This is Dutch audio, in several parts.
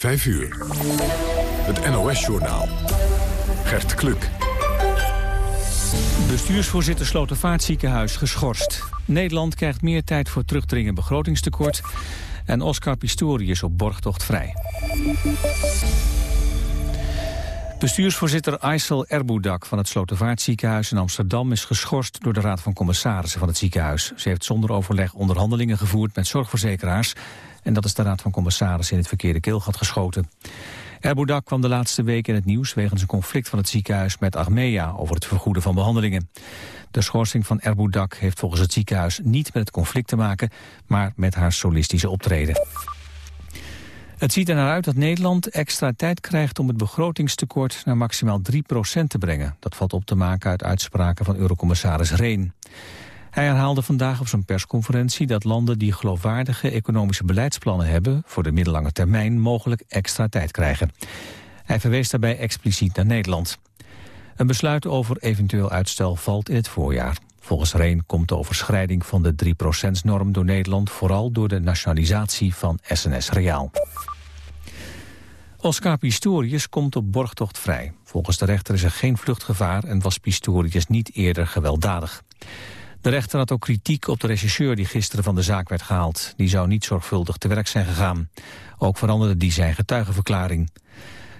5 uur. Het NOS-journaal. Gert Kluk. Bestuursvoorzitter Slotervaartziekenhuis geschorst. Nederland krijgt meer tijd voor terugdringen begrotingstekort. En Oscar Pistorius op borgtocht vrij. Bestuursvoorzitter Aysel Erboudak van het Slotervaartziekenhuis in Amsterdam is geschorst door de Raad van Commissarissen van het ziekenhuis. Ze heeft zonder overleg onderhandelingen gevoerd met zorgverzekeraars en dat is de Raad van Commissarissen in het verkeerde keelgat geschoten. Erboudak kwam de laatste week in het nieuws wegens een conflict van het ziekenhuis met Achmea over het vergoeden van behandelingen. De schorsing van Erboudak heeft volgens het ziekenhuis niet met het conflict te maken, maar met haar solistische optreden. Het ziet er naar uit dat Nederland extra tijd krijgt om het begrotingstekort naar maximaal 3% te brengen. Dat valt op te maken uit uitspraken van eurocommissaris Reen. Hij herhaalde vandaag op zijn persconferentie dat landen die geloofwaardige economische beleidsplannen hebben voor de middellange termijn mogelijk extra tijd krijgen. Hij verwees daarbij expliciet naar Nederland. Een besluit over eventueel uitstel valt in het voorjaar. Volgens Reen komt de overschrijding van de 3%-norm door Nederland vooral door de nationalisatie van SNS Reaal. Oscar Pistorius komt op borgtocht vrij. Volgens de rechter is er geen vluchtgevaar en was Pistorius niet eerder gewelddadig. De rechter had ook kritiek op de regisseur die gisteren van de zaak werd gehaald. Die zou niet zorgvuldig te werk zijn gegaan. Ook veranderde die zijn getuigenverklaring.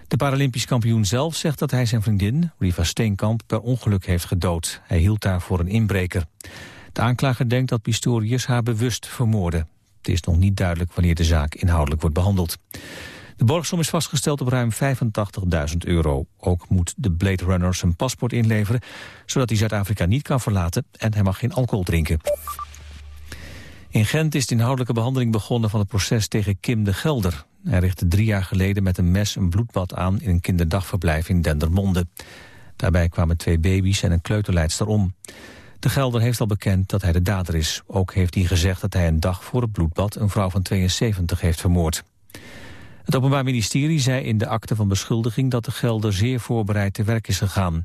De Paralympisch kampioen zelf zegt dat hij zijn vriendin, Riva Steenkamp, per ongeluk heeft gedood. Hij hield daar voor een inbreker. De aanklager denkt dat Pistorius haar bewust vermoordde. Het is nog niet duidelijk wanneer de zaak inhoudelijk wordt behandeld. De borgsom is vastgesteld op ruim 85.000 euro. Ook moet de Blade Runner zijn paspoort inleveren... zodat hij Zuid-Afrika niet kan verlaten en hij mag geen alcohol drinken. In Gent is de inhoudelijke behandeling begonnen van het proces tegen Kim de Gelder. Hij richtte drie jaar geleden met een mes een bloedbad aan in een kinderdagverblijf in Dendermonde. Daarbij kwamen twee baby's en een kleuterleidster om. De Gelder heeft al bekend dat hij de dader is. Ook heeft hij gezegd dat hij een dag voor het bloedbad een vrouw van 72 heeft vermoord. Het Openbaar Ministerie zei in de akte van beschuldiging dat de Gelder zeer voorbereid te werk is gegaan.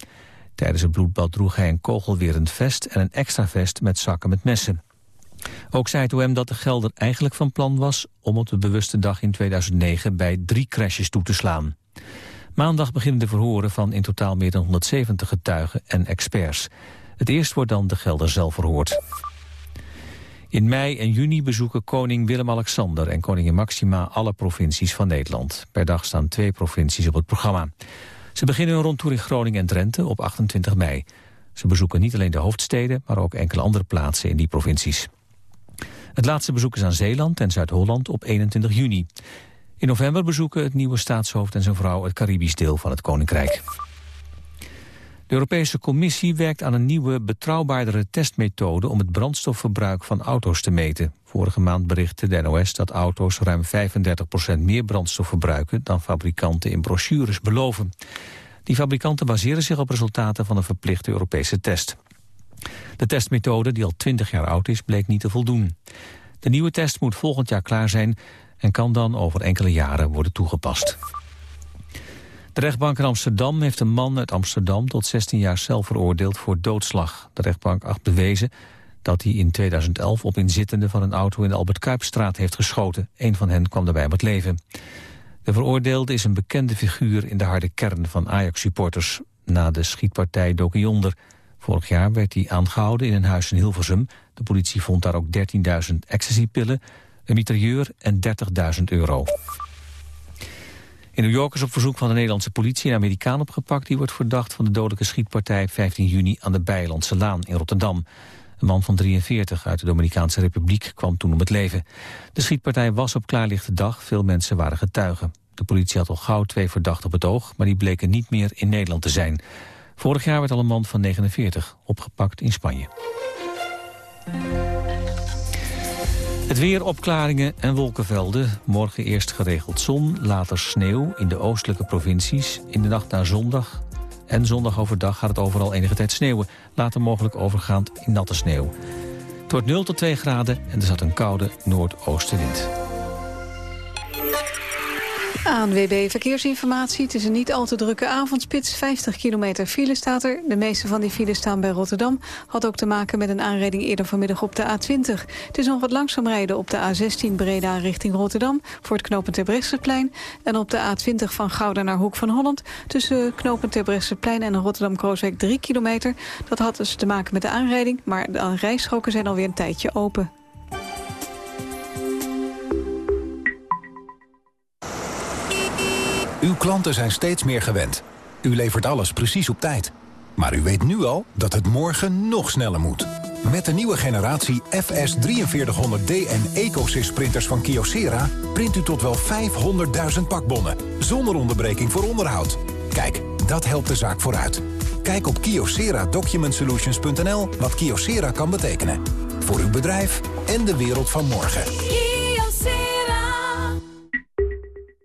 Tijdens het bloedbad droeg hij een kogelwerend vest en een extra vest met zakken met messen. Ook zei het OM dat de Gelder eigenlijk van plan was om op de bewuste dag in 2009 bij drie crashes toe te slaan. Maandag beginnen de verhoren van in totaal meer dan 170 getuigen en experts. Het eerst wordt dan de Gelder zelf verhoord. In mei en juni bezoeken koning Willem-Alexander en koningin Maxima alle provincies van Nederland. Per dag staan twee provincies op het programma. Ze beginnen hun rondtour in Groningen en Drenthe op 28 mei. Ze bezoeken niet alleen de hoofdsteden, maar ook enkele andere plaatsen in die provincies. Het laatste bezoek is aan Zeeland en Zuid-Holland op 21 juni. In november bezoeken het nieuwe staatshoofd en zijn vrouw het Caribisch deel van het Koninkrijk. De Europese Commissie werkt aan een nieuwe, betrouwbaardere testmethode om het brandstofverbruik van auto's te meten. Vorige maand berichtte de NOS dat auto's ruim 35% meer brandstof verbruiken dan fabrikanten in brochures beloven. Die fabrikanten baseren zich op resultaten van een verplichte Europese test. De testmethode, die al 20 jaar oud is, bleek niet te voldoen. De nieuwe test moet volgend jaar klaar zijn en kan dan over enkele jaren worden toegepast. De rechtbank in Amsterdam heeft een man uit Amsterdam tot 16 jaar cel veroordeeld voor doodslag. De rechtbank acht bewezen dat hij in 2011 op inzittenden van een auto in de Albert Kuipstraat heeft geschoten. Een van hen kwam daarbij om het leven. De veroordeelde is een bekende figuur in de harde kern van Ajax-supporters. Na de schietpartij dook. Vorig jaar werd hij aangehouden in een huis in Hilversum. De politie vond daar ook 13.000 ecstasypillen, een mitrailleur en 30.000 euro. In New York is op verzoek van de Nederlandse politie een Amerikaan opgepakt... die wordt verdacht van de dodelijke schietpartij 15 juni aan de Bijlandse Laan in Rotterdam. Een man van 43 uit de Dominicaanse Republiek kwam toen om het leven. De schietpartij was op klaarlichte dag, veel mensen waren getuigen. De politie had al gauw twee verdachten op het oog, maar die bleken niet meer in Nederland te zijn. Vorig jaar werd al een man van 49 opgepakt in Spanje. Het weer opklaringen en wolkenvelden. Morgen eerst geregeld zon, later sneeuw in de oostelijke provincies. In de nacht naar zondag en zondag overdag gaat het overal enige tijd sneeuwen. Later mogelijk overgaand in natte sneeuw. Het wordt 0 tot 2 graden en er zat een koude noordoostenwind. ANWB Verkeersinformatie. Het is een niet al te drukke avondspits. 50 kilometer file staat er. De meeste van die files staan bij Rotterdam. Had ook te maken met een aanrijding eerder vanmiddag op de A20. Het is nog wat langzaam rijden op de A16 Breda richting Rotterdam... voor het knooppunt Terbrechtseplein. En op de A20 van Gouda naar Hoek van Holland... tussen knooppunt Terbrechtseplein en Rotterdam-Krooswijk 3 kilometer. Dat had dus te maken met de aanrijding... maar de rijstroken zijn alweer een tijdje open. Uw klanten zijn steeds meer gewend. U levert alles precies op tijd. Maar u weet nu al dat het morgen nog sneller moet. Met de nieuwe generatie FS 4300D en EcoSys printers van Kyocera... print u tot wel 500.000 pakbonnen, zonder onderbreking voor onderhoud. Kijk, dat helpt de zaak vooruit. Kijk op kyocera-document-solutions.nl wat Kyocera kan betekenen. Voor uw bedrijf en de wereld van morgen.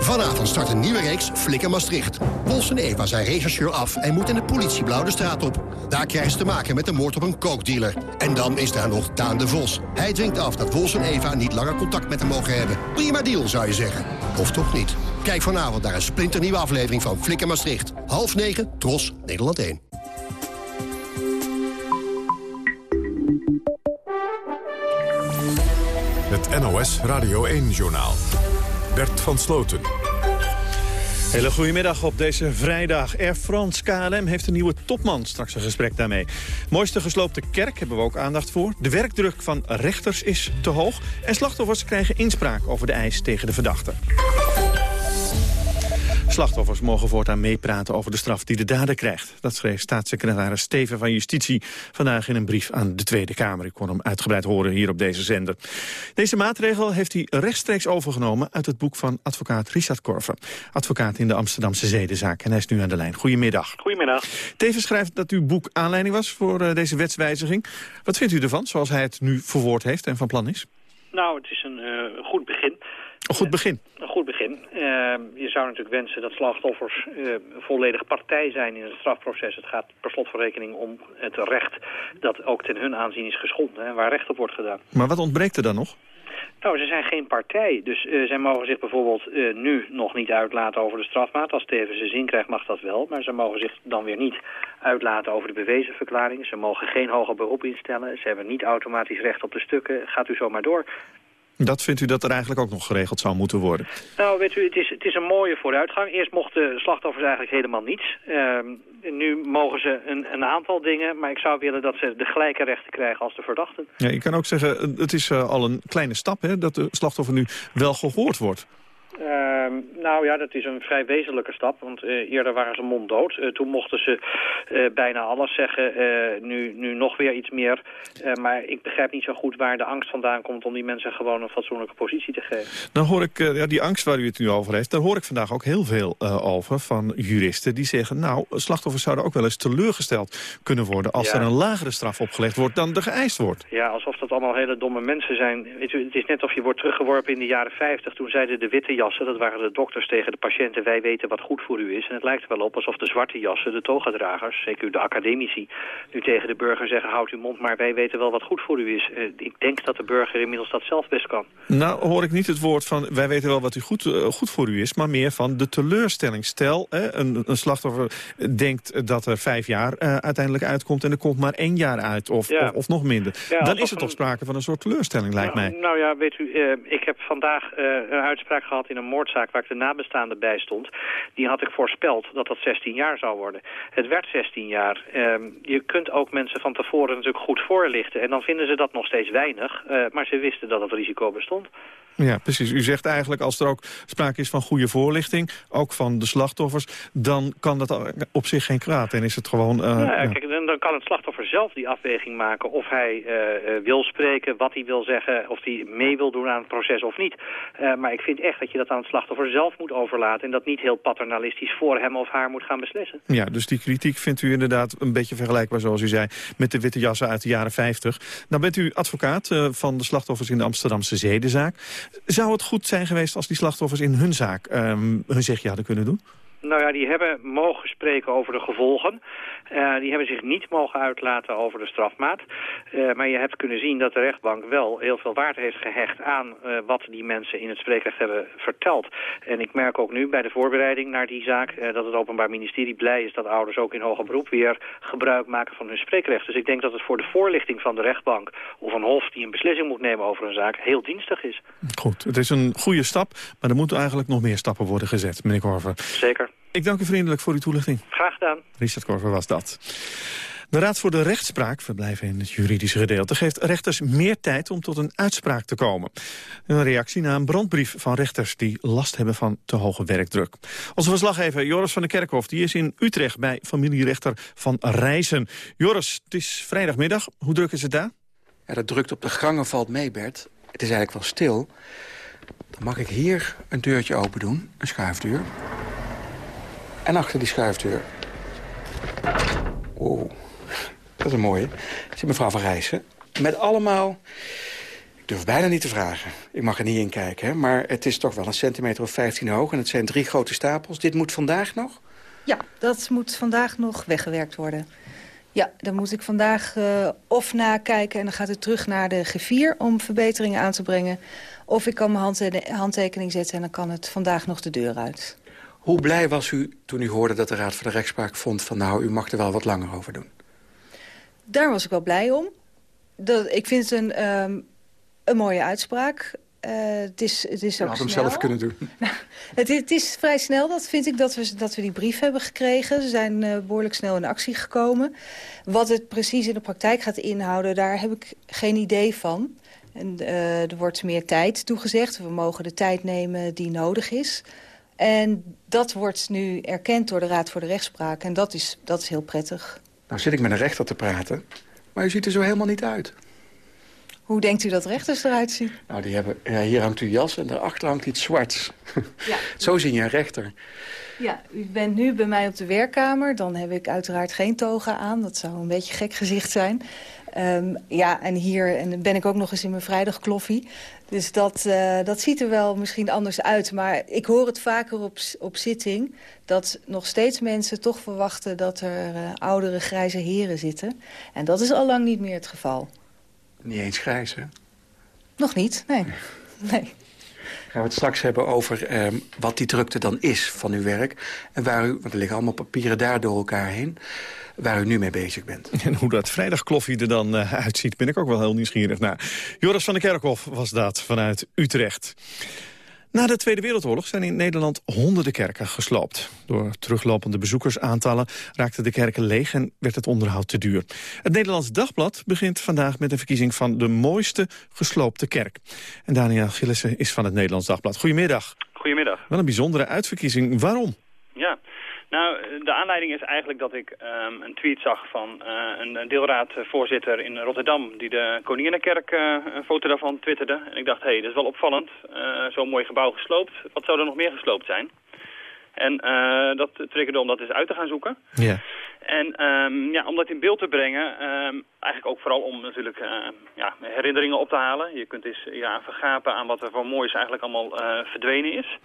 Vanavond start een nieuwe reeks Flikker Maastricht. Pols en Eva zijn rechercheur af en moeten in de politieblauw de straat op. Daar krijgen ze te maken met de moord op een kookdealer. En dan is daar nog Daan de Vos. Hij dwingt af dat Pols en Eva niet langer contact met hem mogen hebben. Prima deal, zou je zeggen. Of toch niet? Kijk vanavond naar een splinternieuwe aflevering van Flikker Maastricht. Half negen, Tros, Nederland 1. Het NOS Radio 1-journaal. Van Sloten. Hele goedemiddag op deze vrijdag. Air France KLM heeft een nieuwe topman. Straks een gesprek daarmee. Mooiste gesloopte kerk hebben we ook aandacht voor. De werkdruk van rechters is te hoog. En slachtoffers krijgen inspraak over de eis tegen de verdachte. Slachtoffers mogen voortaan meepraten over de straf die de dader krijgt. Dat schreef staatssecretaris Steven van Justitie vandaag in een brief aan de Tweede Kamer. Ik kon hem uitgebreid horen hier op deze zender. Deze maatregel heeft hij rechtstreeks overgenomen uit het boek van advocaat Richard Korver. Advocaat in de Amsterdamse zedenzaak. En hij is nu aan de lijn. Goedemiddag. Goedemiddag. Tevens schrijft dat uw boek aanleiding was voor uh, deze wetswijziging. Wat vindt u ervan, zoals hij het nu verwoord heeft en van plan is? Nou, het is een uh, goed begin. Een goed begin? Een goed begin. Uh, je zou natuurlijk wensen dat slachtoffers uh, volledig partij zijn in het strafproces. Het gaat per slot van rekening om het recht dat ook ten hun aanzien is geschonden. en waar recht op wordt gedaan. Maar wat ontbreekt er dan nog? Nou, ze zijn geen partij. Dus uh, zij mogen zich bijvoorbeeld uh, nu nog niet uitlaten over de strafmaat. Als Steven zijn zin krijgt mag dat wel. Maar ze mogen zich dan weer niet uitlaten over de bewezen verklaring. Ze mogen geen hoger beroep instellen. Ze hebben niet automatisch recht op de stukken. Gaat u zomaar door. Dat vindt u dat er eigenlijk ook nog geregeld zou moeten worden? Nou, weet u, het is, het is een mooie vooruitgang. Eerst mochten slachtoffers eigenlijk helemaal niets. Uh, nu mogen ze een, een, aantal dingen, maar ik zou willen dat ze de gelijke rechten krijgen als de verdachten. Ja, je kan ook zeggen, het is uh, al een kleine stap hè, dat de slachtoffer nu wel gehoord wordt. Uh, nou ja, dat is een vrij wezenlijke stap, want uh, eerder waren ze monddood. Uh, toen mochten ze uh, bijna alles zeggen, nu, nu nog weer iets meer. maar ik begrijp niet zo goed waar de angst vandaan komt om die mensen gewoon een fatsoenlijke positie te geven. Dan hoor ik, ja, die angst waar u het nu over heeft, daar hoor ik vandaag ook heel veel over van juristen die zeggen, nou, slachtoffers zouden ook wel eens teleurgesteld kunnen worden als ja. er een lagere straf opgelegd wordt dan er geëist wordt. Ja, alsof dat allemaal hele domme mensen zijn. U, het is net of je wordt teruggeworpen in de jaren 50, toen zeiden de witte jassen, dat waren de dokters tegen de patiënten, wij weten wat goed voor u is. En het lijkt er wel op alsof de zwarte jassen, de togadragers, zeker de academici, nu tegen de burger zeggen, houd uw mond, maar wij weten wel wat goed voor u is. Uh, ik denk dat de burger inmiddels dat zelf best kan. Nou hoor ik niet het woord van, wij weten wel wat u goed, uh, goed voor u is, maar meer van de teleurstelling. Stel, een, een, slachtoffer denkt dat er vijf jaar uh, uiteindelijk uitkomt en er komt maar één jaar uit, of, ja. of, of, nog minder. Ja, Dan is er toch sprake van een soort teleurstelling, lijkt nou, mij. Nou ja, weet u, ik heb vandaag een uitspraak gehad in een moordzaak waar ik de nabestaanden bij stond, die had ik voorspeld dat dat 16 jaar zou worden. Het werd 16 jaar. Um, je kunt ook mensen van tevoren natuurlijk goed voorlichten. En dan vinden ze dat nog steeds weinig. Uh, maar ze wisten dat het risico bestond. Ja, precies. U zegt eigenlijk als er ook sprake is van goede voorlichting... ook van de slachtoffers, dan kan dat op zich geen kwaad. En is het gewoon... Uh, ja, Kijk, dan, kan het slachtoffer zelf die afweging maken... of hij uh, wil spreken, wat hij wil zeggen... of hij mee wil doen aan het proces of niet. Maar ik vind echt dat je dat aan het slachtoffer zelf moet overlaten... en dat niet heel paternalistisch voor hem of haar moet gaan beslissen. Ja, dus die kritiek vindt u inderdaad een beetje vergelijkbaar, zoals u zei... met de witte jassen uit de jaren 50. Dan bent u advocaat van de slachtoffers in de Amsterdamse zedenzaak. Zou het goed zijn geweest als die slachtoffers in hun zaak um, hun zegje hadden kunnen doen? Nou ja, die hebben mogen spreken over de gevolgen. Uh, die hebben zich niet mogen uitlaten over de strafmaat. Uh, maar je hebt kunnen zien dat de rechtbank wel heel veel waarde heeft gehecht aan uh, wat die mensen in het spreekrecht hebben verteld. En ik merk ook nu bij de voorbereiding naar die zaak dat het Openbaar Ministerie blij is dat ouders ook in hoger beroep weer gebruik maken van hun spreekrecht. Dus ik denk dat het voor de voorlichting van de rechtbank of een hof die een beslissing moet nemen over een zaak heel dienstig is. Goed, het is een goede stap, maar er moeten eigenlijk nog meer stappen worden gezet, meneer Korver. Zeker. Ik dank u vriendelijk voor uw toelichting. Graag gedaan. Richard Korver was dat. De Raad voor de Rechtspraak, verblijven in het juridische gedeelte... geeft rechters meer tijd om tot een uitspraak te komen. Een reactie na een brandbrief van rechters die last hebben van te hoge werkdruk. Onze verslaggever Joris van der Kerkhof die is in Utrecht... bij familierechter van Rijzen. Joris, het is vrijdagmiddag. Hoe druk is het daar? Ja, dat drukt op de gangen valt mee, Bert. Het is eigenlijk wel stil. Dan mag ik hier een deurtje open doen, een schuifdeur. En achter die schuifdeur... Wow, dat is een mooie. Zit mevrouw van Rijssen. Met allemaal... Ik durf bijna niet te vragen. Ik mag er niet in kijken, hè? maar het is toch wel een centimeter of 15 hoog... en het zijn drie grote stapels. Dit moet vandaag nog? Ja, dat moet vandaag nog weggewerkt worden. Ja, dan moet ik vandaag uh, of nakijken en dan gaat het terug naar de G4 om verbeteringen aan te brengen. Of ik kan mijn handtekening zetten en dan kan het vandaag nog de deur uit. Hoe blij was u toen u hoorde dat de Raad voor de Rechtspraak vond... van nou, u mag er wel wat langer over doen? Daar was ik wel blij om. Dat, ik vind het een, um, een mooie uitspraak. Uh, het is, het is ook had hem zelf kunnen doen. het, het, is vrij snel, dat vind ik, dat we, dat we die brief hebben gekregen. Ze zijn uh, behoorlijk snel in actie gekomen. Wat het precies in de praktijk gaat inhouden, daar heb ik geen idee van. En, uh, er wordt meer tijd toegezegd. We mogen de tijd nemen die nodig is. En dat wordt nu erkend door de Raad voor de Rechtspraak. En dat is, dat is heel prettig. Nou zit ik met een rechter te praten, maar u ziet er zo helemaal niet uit. Hoe denkt u dat rechters eruit zien? Nou, die hebben, ja, hier hangt uw jas en daarachter hangt iets zwarts. Ja. zo zie je een rechter. Ja, u bent nu bij mij op de werkkamer. Dan heb ik uiteraard geen toga aan. Dat zou een beetje gek gezicht zijn. Um, ja, en hier en ben ik ook nog eens in mijn vrijdagkloffie. Dus dat, uh, dat ziet er wel misschien anders uit. Maar ik hoor het vaker op, op zitting... dat nog steeds mensen toch verwachten dat er uh, oudere grijze heren zitten. En dat is al lang niet meer het geval. Niet eens grijs, hè? Nog niet, nee. nee. Gaan we het straks hebben over uh, wat die drukte dan is van uw werk. En waar u, want er liggen allemaal papieren daar door elkaar heen waar u nu mee bezig bent. En hoe dat vrijdagkloffie er dan uh, uitziet, ben ik ook wel heel nieuwsgierig naar. Joris van der Kerkhof was dat vanuit Utrecht. Na de Tweede Wereldoorlog zijn in Nederland honderden kerken gesloopt. Door teruglopende bezoekersaantallen raakten de kerken leeg en werd het onderhoud te duur. Het Nederlands Dagblad begint vandaag met een verkiezing van de mooiste gesloopte kerk. En Daniel Gillissen is van het Nederlands Dagblad. Goedemiddag. Goedemiddag. Wel een bijzondere uitverkiezing. Waarom? Nou, de aanleiding is eigenlijk dat ik um, een tweet zag van uh, een deelraadvoorzitter in Rotterdam... die de Koninginnenkerk uh, een foto daarvan twitterde. En ik dacht, hé, hey, dat is wel opvallend. Uh, Zo'n mooi gebouw gesloopt. Wat zou er nog meer gesloopt zijn? En dat triggerde om dat eens uit te gaan zoeken. Ja. En um, ja, om dat in beeld te brengen, um, eigenlijk ook vooral om natuurlijk uh, ja, herinneringen op te halen. Je kunt eens ja, vergapen aan wat er van moois eigenlijk allemaal uh, verdwenen is.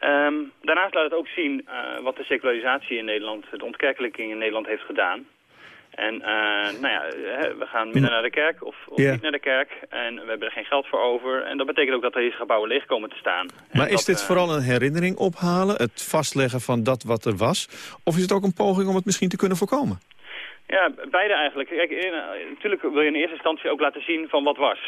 Um, daarnaast laat het ook zien uh, wat de secularisatie in Nederland, de ontkerkelijking in Nederland heeft gedaan. En uh, nou ja, we gaan minder naar de kerk of, of yeah. niet naar de kerk. En we hebben er geen geld voor over. En dat betekent ook dat deze gebouwen leeg komen te staan. Maar en is dat, dit vooral een herinnering ophalen? Het vastleggen van dat wat er was? Of is het ook een poging om het misschien te kunnen voorkomen? Ja, beide eigenlijk. Kijk, in, natuurlijk wil je in eerste instantie ook laten zien van wat was.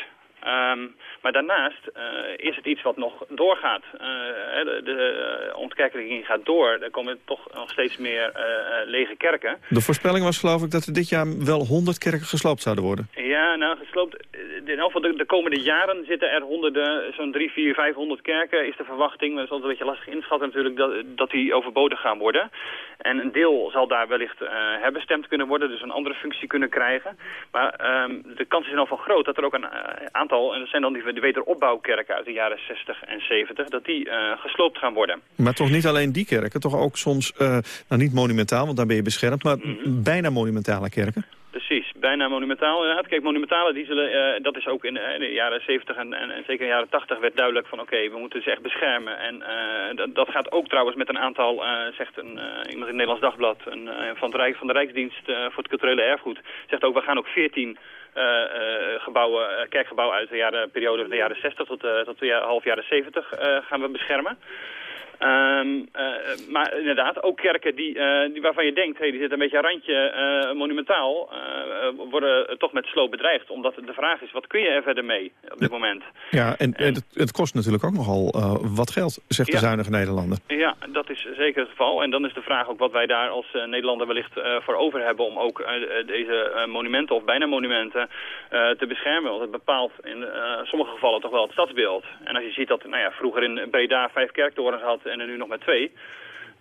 Um, maar daarnaast uh, is het iets wat nog doorgaat. Uh, de, de ontkerkelijking gaat door. Er komen toch nog steeds meer uh, lege kerken. De voorspelling was geloof ik dat er dit jaar wel 100 kerken gesloopt zouden worden. Ja, nou gesloopt. In elk geval de, de komende jaren zitten er honderden, zo'n 3, 4, 500 kerken is de verwachting. Dat is altijd een beetje lastig inschatten natuurlijk dat, dat die overbodig gaan worden. En een deel zal daar wellicht herbestemd kunnen worden, dus een andere functie kunnen krijgen. Maar um, de kans is in ieder geval groot dat er ook een uh, aantal, en dat zijn dan die, wederopbouwkerken uit de jaren 60 en 70, dat die uh, gesloopt gaan worden. Maar toch niet alleen die kerken, toch ook soms, nou niet monumentaal, want daar ben je beschermd, maar mm -hmm. bijna monumentale kerken? Precies, bijna monumentaal inderdaad. Kijk, monumentale, die zullen, uh, dat is ook in, in, de jaren 70 en, en, zeker in de jaren 80 werd duidelijk van oké, we moeten ze echt beschermen. En uh, dat, dat, gaat ook trouwens met een aantal, zegt een, iemand in het Nederlands Dagblad, een, van, het Rijk, van de Rijksdienst voor het culturele erfgoed, zegt ook we gaan ook 14 gebouwen, kerkgebouwen uit de jaren, periode van de jaren 60 tot, tot de half jaren 70 gaan we beschermen. Um, uh, maar inderdaad, ook kerken die, uh, die waarvan je denkt, hey, die zitten een beetje aan randje uh, monumentaal, worden toch met sloop bedreigd. Omdat de vraag is, wat kun je er verder mee op dit moment? Ja, en, en het, het, kost natuurlijk ook nogal wat geld, zegt de zuinige Nederlander. Ja, dat is zeker het geval. En dan is de vraag ook wat wij daar als Nederlander wellicht voor over hebben om ook deze monumenten of bijna monumenten te beschermen. Want het bepaalt in sommige gevallen toch wel het stadsbeeld. En als je ziet dat nou ja, vroeger in Breda vijf kerktorens had en er nu nog maar twee.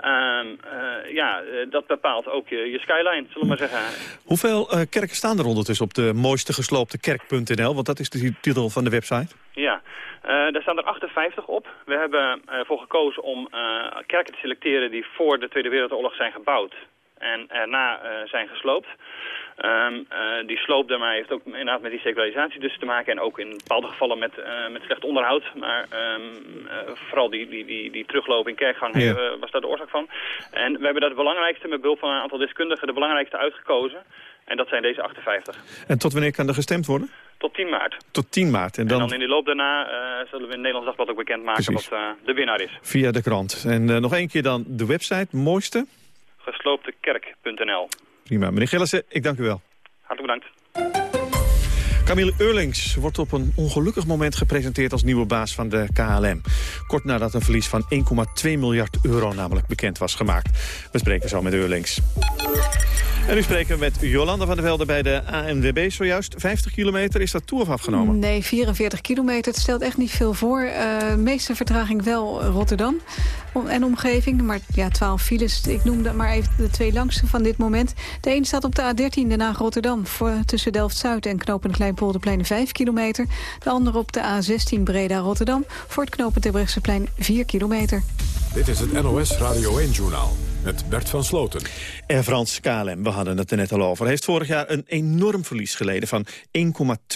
Um, uh, ja, dat bepaalt ook je, je, skyline, zullen we maar zeggen. Hoeveel uh, kerken staan er ondertussen op de mooiste gesloopte kerk.nl? Want dat is de titel van de website. Ja, uh, daar staan er 58 op. We hebben ervoor gekozen om kerken te selecteren die voor de Tweede Wereldoorlog zijn gebouwd en erna zijn gesloopt. Um, uh, die sloop daarmee heeft ook inderdaad met die secularisatie dus te maken. En ook in bepaalde gevallen met, uh, met slecht onderhoud. Maar um, uh, vooral die, die, die, die terugloop in kerkgang ja. was daar de oorzaak van. En we hebben daar de belangrijkste, met behulp van een aantal deskundigen, de belangrijkste uitgekozen. En dat zijn deze 58. En tot wanneer kan er gestemd worden? Tot 10 maart. Tot 10 maart. En dan, en dan in de loop daarna zullen we in het Nederlands Dagblad ook bekendmaken Precies. wat de winnaar is. Via de krant. En nog één keer dan de website, mooiste? Geslooptekerk.nl Prima. Meneer Gillissen, ik dank u wel. Hartelijk bedankt. Camille Eurlings wordt op een ongelukkig moment gepresenteerd als nieuwe baas van de KLM. Kort nadat een verlies van 1,2 miljard euro namelijk bekend was gemaakt. We spreken zo met Eurlings. En nu spreken we met Jolanda van der Velde bij de ANWB. Zojuist 50 kilometer. Is dat toe of afgenomen? Nee, 44 kilometer. Het stelt echt niet veel voor. Uh, meeste vertraging wel Rotterdam en omgeving. Maar ja, 12 files. Ik noem maar even de twee langste van dit moment. De een staat op de A13 Den Haag-Rotterdam. Tussen Delft-Zuid en knooppunt Kleinpolderplein 5 kilometer. De andere op de A16 Breda-Rotterdam. Voor het knooppunt Terbrechtseplein 4 kilometer. Dit is het NOS Radio 1-journaal met Bert van Sloten. Air France KLM, we hadden het er net al over... heeft vorig jaar een enorm verlies geleden van 1,2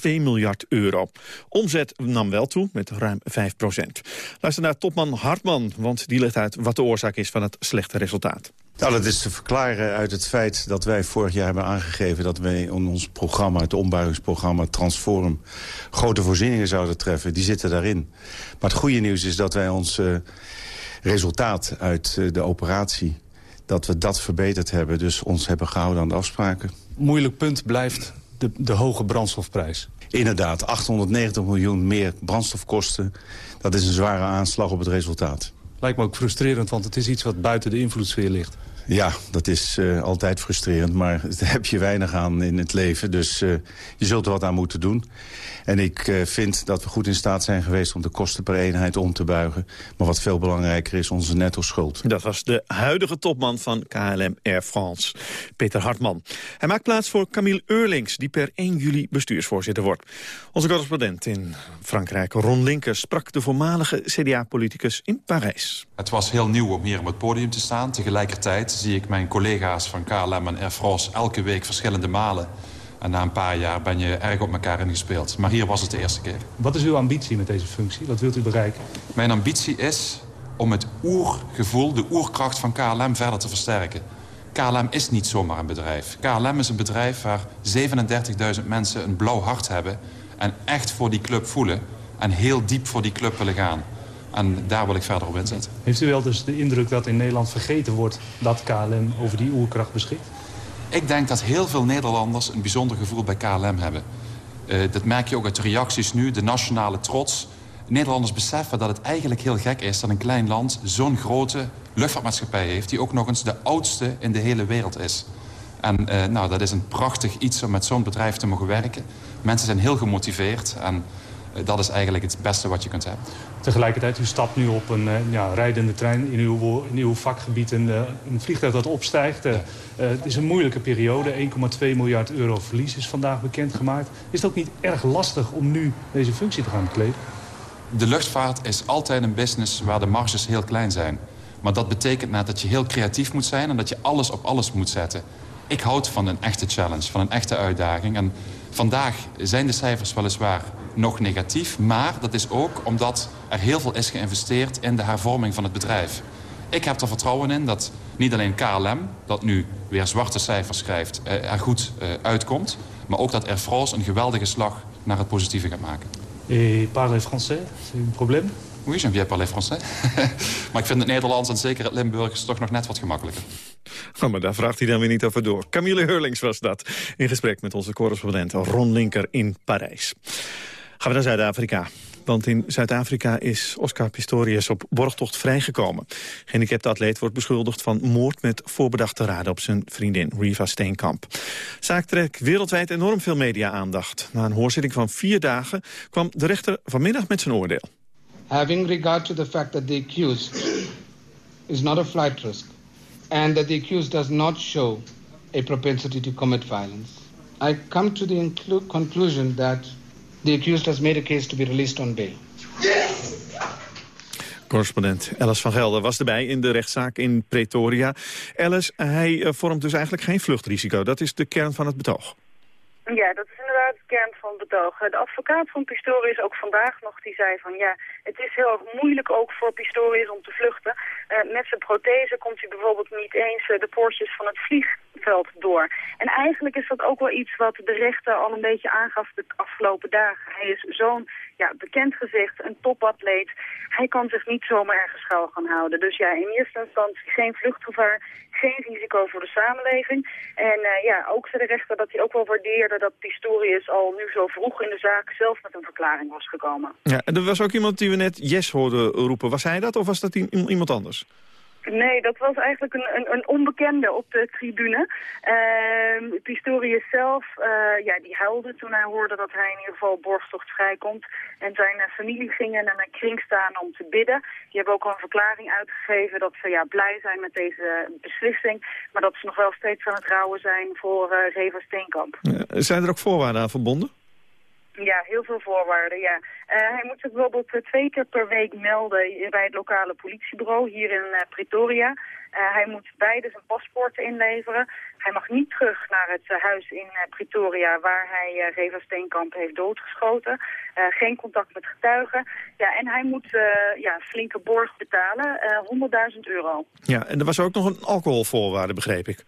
miljard euro. Omzet nam wel toe met ruim 5 procent. Luister naar topman Hartman, want die legt uit... wat de oorzaak is van het slechte resultaat. Nou, dat is te verklaren uit het feit dat wij vorig jaar hebben aangegeven... dat wij in ons programma, het ombuigingsprogramma Transform... grote voorzieningen zouden treffen. Die zitten daarin. Maar het goede nieuws is dat wij ons uh, resultaat uit uh, de operatie dat we dat verbeterd hebben. Dus ons hebben gehouden aan de afspraken. Moeilijk punt blijft de, de hoge brandstofprijs. Inderdaad, 890 miljoen meer brandstofkosten. Dat is een zware aanslag op het resultaat. Lijkt me ook frustrerend, want het is iets wat buiten de invloedssfeer ligt. Ja, dat is uh, altijd frustrerend, maar daar heb je weinig aan in het leven. Dus uh, je zult er wat aan moeten doen. En ik uh, vind dat we goed in staat zijn geweest om de kosten per eenheid om te buigen. Maar wat veel belangrijker is, onze netto-schuld. Dat was de huidige topman van KLM Air France, Peter Hartman. Hij maakt plaats voor Camille Eurlings, die per 1 juli bestuursvoorzitter wordt. Onze correspondent in Frankrijk, Ron Linker, sprak de voormalige CDA-politicus in Parijs. Het was heel nieuw om hier op het podium te staan. Tegelijkertijd zie ik mijn collega's van KLM en Air France elke week verschillende malen en na een paar jaar ben je erg op elkaar ingespeeld. Maar hier was het de eerste keer. Wat is uw ambitie met deze functie? Wat wilt u bereiken? Mijn ambitie is om het oergevoel, de oerkracht van KLM verder te versterken. KLM is niet zomaar een bedrijf. KLM is een bedrijf waar 37.000 mensen een blauw hart hebben... en echt voor die club voelen en heel diep voor die club willen gaan. En daar wil ik verder op inzetten. Heeft u wel dus de indruk dat in Nederland vergeten wordt... dat KLM over die oerkracht beschikt? Ik denk dat heel veel Nederlanders een bijzonder gevoel bij KLM hebben. Uh, dat merk je ook uit de reacties nu, de nationale trots. Nederlanders beseffen dat het eigenlijk heel gek is... dat een klein land zo'n grote luchtvaartmaatschappij heeft... die ook nog eens de oudste in de hele wereld is. En uh, nou, dat is een prachtig iets om met zo'n bedrijf te mogen werken. Mensen zijn heel gemotiveerd en dat is eigenlijk het beste wat je kunt hebben. Tegelijkertijd, u stapt nu op een uh, ja, rijdende trein in uw, in uw vakgebied. Een, een vliegtuig dat opstijgt. het is een moeilijke periode. 1,2 miljard euro verlies is vandaag bekendgemaakt. Is het ook niet erg lastig om nu deze functie te gaan bekleden? De luchtvaart is altijd een business waar de marges heel klein zijn. Maar dat betekent net dat je heel creatief moet zijn... en dat je alles op alles moet zetten. Ik houd van een echte challenge, van een echte uitdaging. En vandaag zijn de cijfers weliswaar nog negatief... maar dat is ook omdat er heel veel is geïnvesteerd in de hervorming van het bedrijf. Ik heb er vertrouwen in dat niet alleen KLM, dat nu weer zwarte cijfers schrijft... er goed uitkomt, maar ook dat Air France een geweldige slag naar het positieve gaat maken. Et parler français, c'est un problème Oui, j'aime bien parler français. maar ik vind het Nederlands en zeker het Limburgs toch nog net wat gemakkelijker. Oh, maar daar vraagt hij dan weer niet over door. Camille Hurlings was dat, in gesprek met onze correspondent Ron Linker in Parijs. We naar Zuid-Afrika. Want in Zuid-Afrika is Oscar Pistorius op borgtocht vrijgekomen. Gehandicapte atleet wordt beschuldigd van moord met voorbedachte raden op zijn vriendin Riva Steenkamp. Zaak trekt wereldwijd enorm veel media-aandacht. Na een hoorzitting van vier dagen kwam de rechter vanmiddag met zijn oordeel. Having regard to the fact that the accused is not a flight risk and that the accused does not show a propensity to commit violence, I come to the conclusion that the accused has made a case to be released on bail. Correspondent Alice van Gelder was erbij in de rechtszaak in Pretoria. Alice, hij eh, vormt dus eigenlijk geen vluchtrisico. Dat is de kern van het betoog. Ja, dat is inderdaad de kern van het betoog. De advocaat van Pistorius ook vandaag nog, die zei van ja, het is heel erg moeilijk ook voor Pistorius om te vluchten. Uh, met zijn prothese komt hij bijvoorbeeld niet eens uh, de poortjes van het vliegveld door. En eigenlijk is dat ook wel iets wat de rechter al een beetje aangaf de afgelopen dagen. Hij is zo'n ja, bekend gezicht, een topatleet. Hij kan zich niet zomaar ergens schuil gaan houden. Dus ja, in eerste instantie geen vluchtgevaar, geen risico voor de samenleving. En uh, ja, ook zei de rechter dat hij ook wel waardeerde dat Pistorius al nu zo vroeg in de zaak zelf met een verklaring was gekomen. Ja, en er was ook iemand die we net Yes hoorden roepen. Was hij dat of was dat iemand anders? Nee, dat was eigenlijk een, een, een onbekende op de tribune. Uh, Pistorius zelf, uh, ja, die huilde toen hij hoorde dat hij in ieder geval borgtocht vrijkomt. En zijn uh, familie gingen naar een kring staan om te bidden. Die hebben ook al een verklaring uitgegeven dat ze ja, blij zijn met deze beslissing. Maar dat ze nog wel steeds aan het rouwen zijn voor uh, Reva Steenkamp. zijn er ook voorwaarden aan verbonden? Ja, heel veel voorwaarden, ja. Uh, hij moet zich bijvoorbeeld uh, twee keer per week melden bij het lokale politiebureau hier in uh, Pretoria. hij moet beide zijn paspoorten inleveren. Hij mag niet terug naar het huis in Pretoria waar hij Reva Steenkamp heeft doodgeschoten. geen contact met getuigen. Ja, en hij moet ja, flinke borg betalen, 100.000 euro. Ja, en er was ook nog een alcoholvoorwaarde, begreep ik.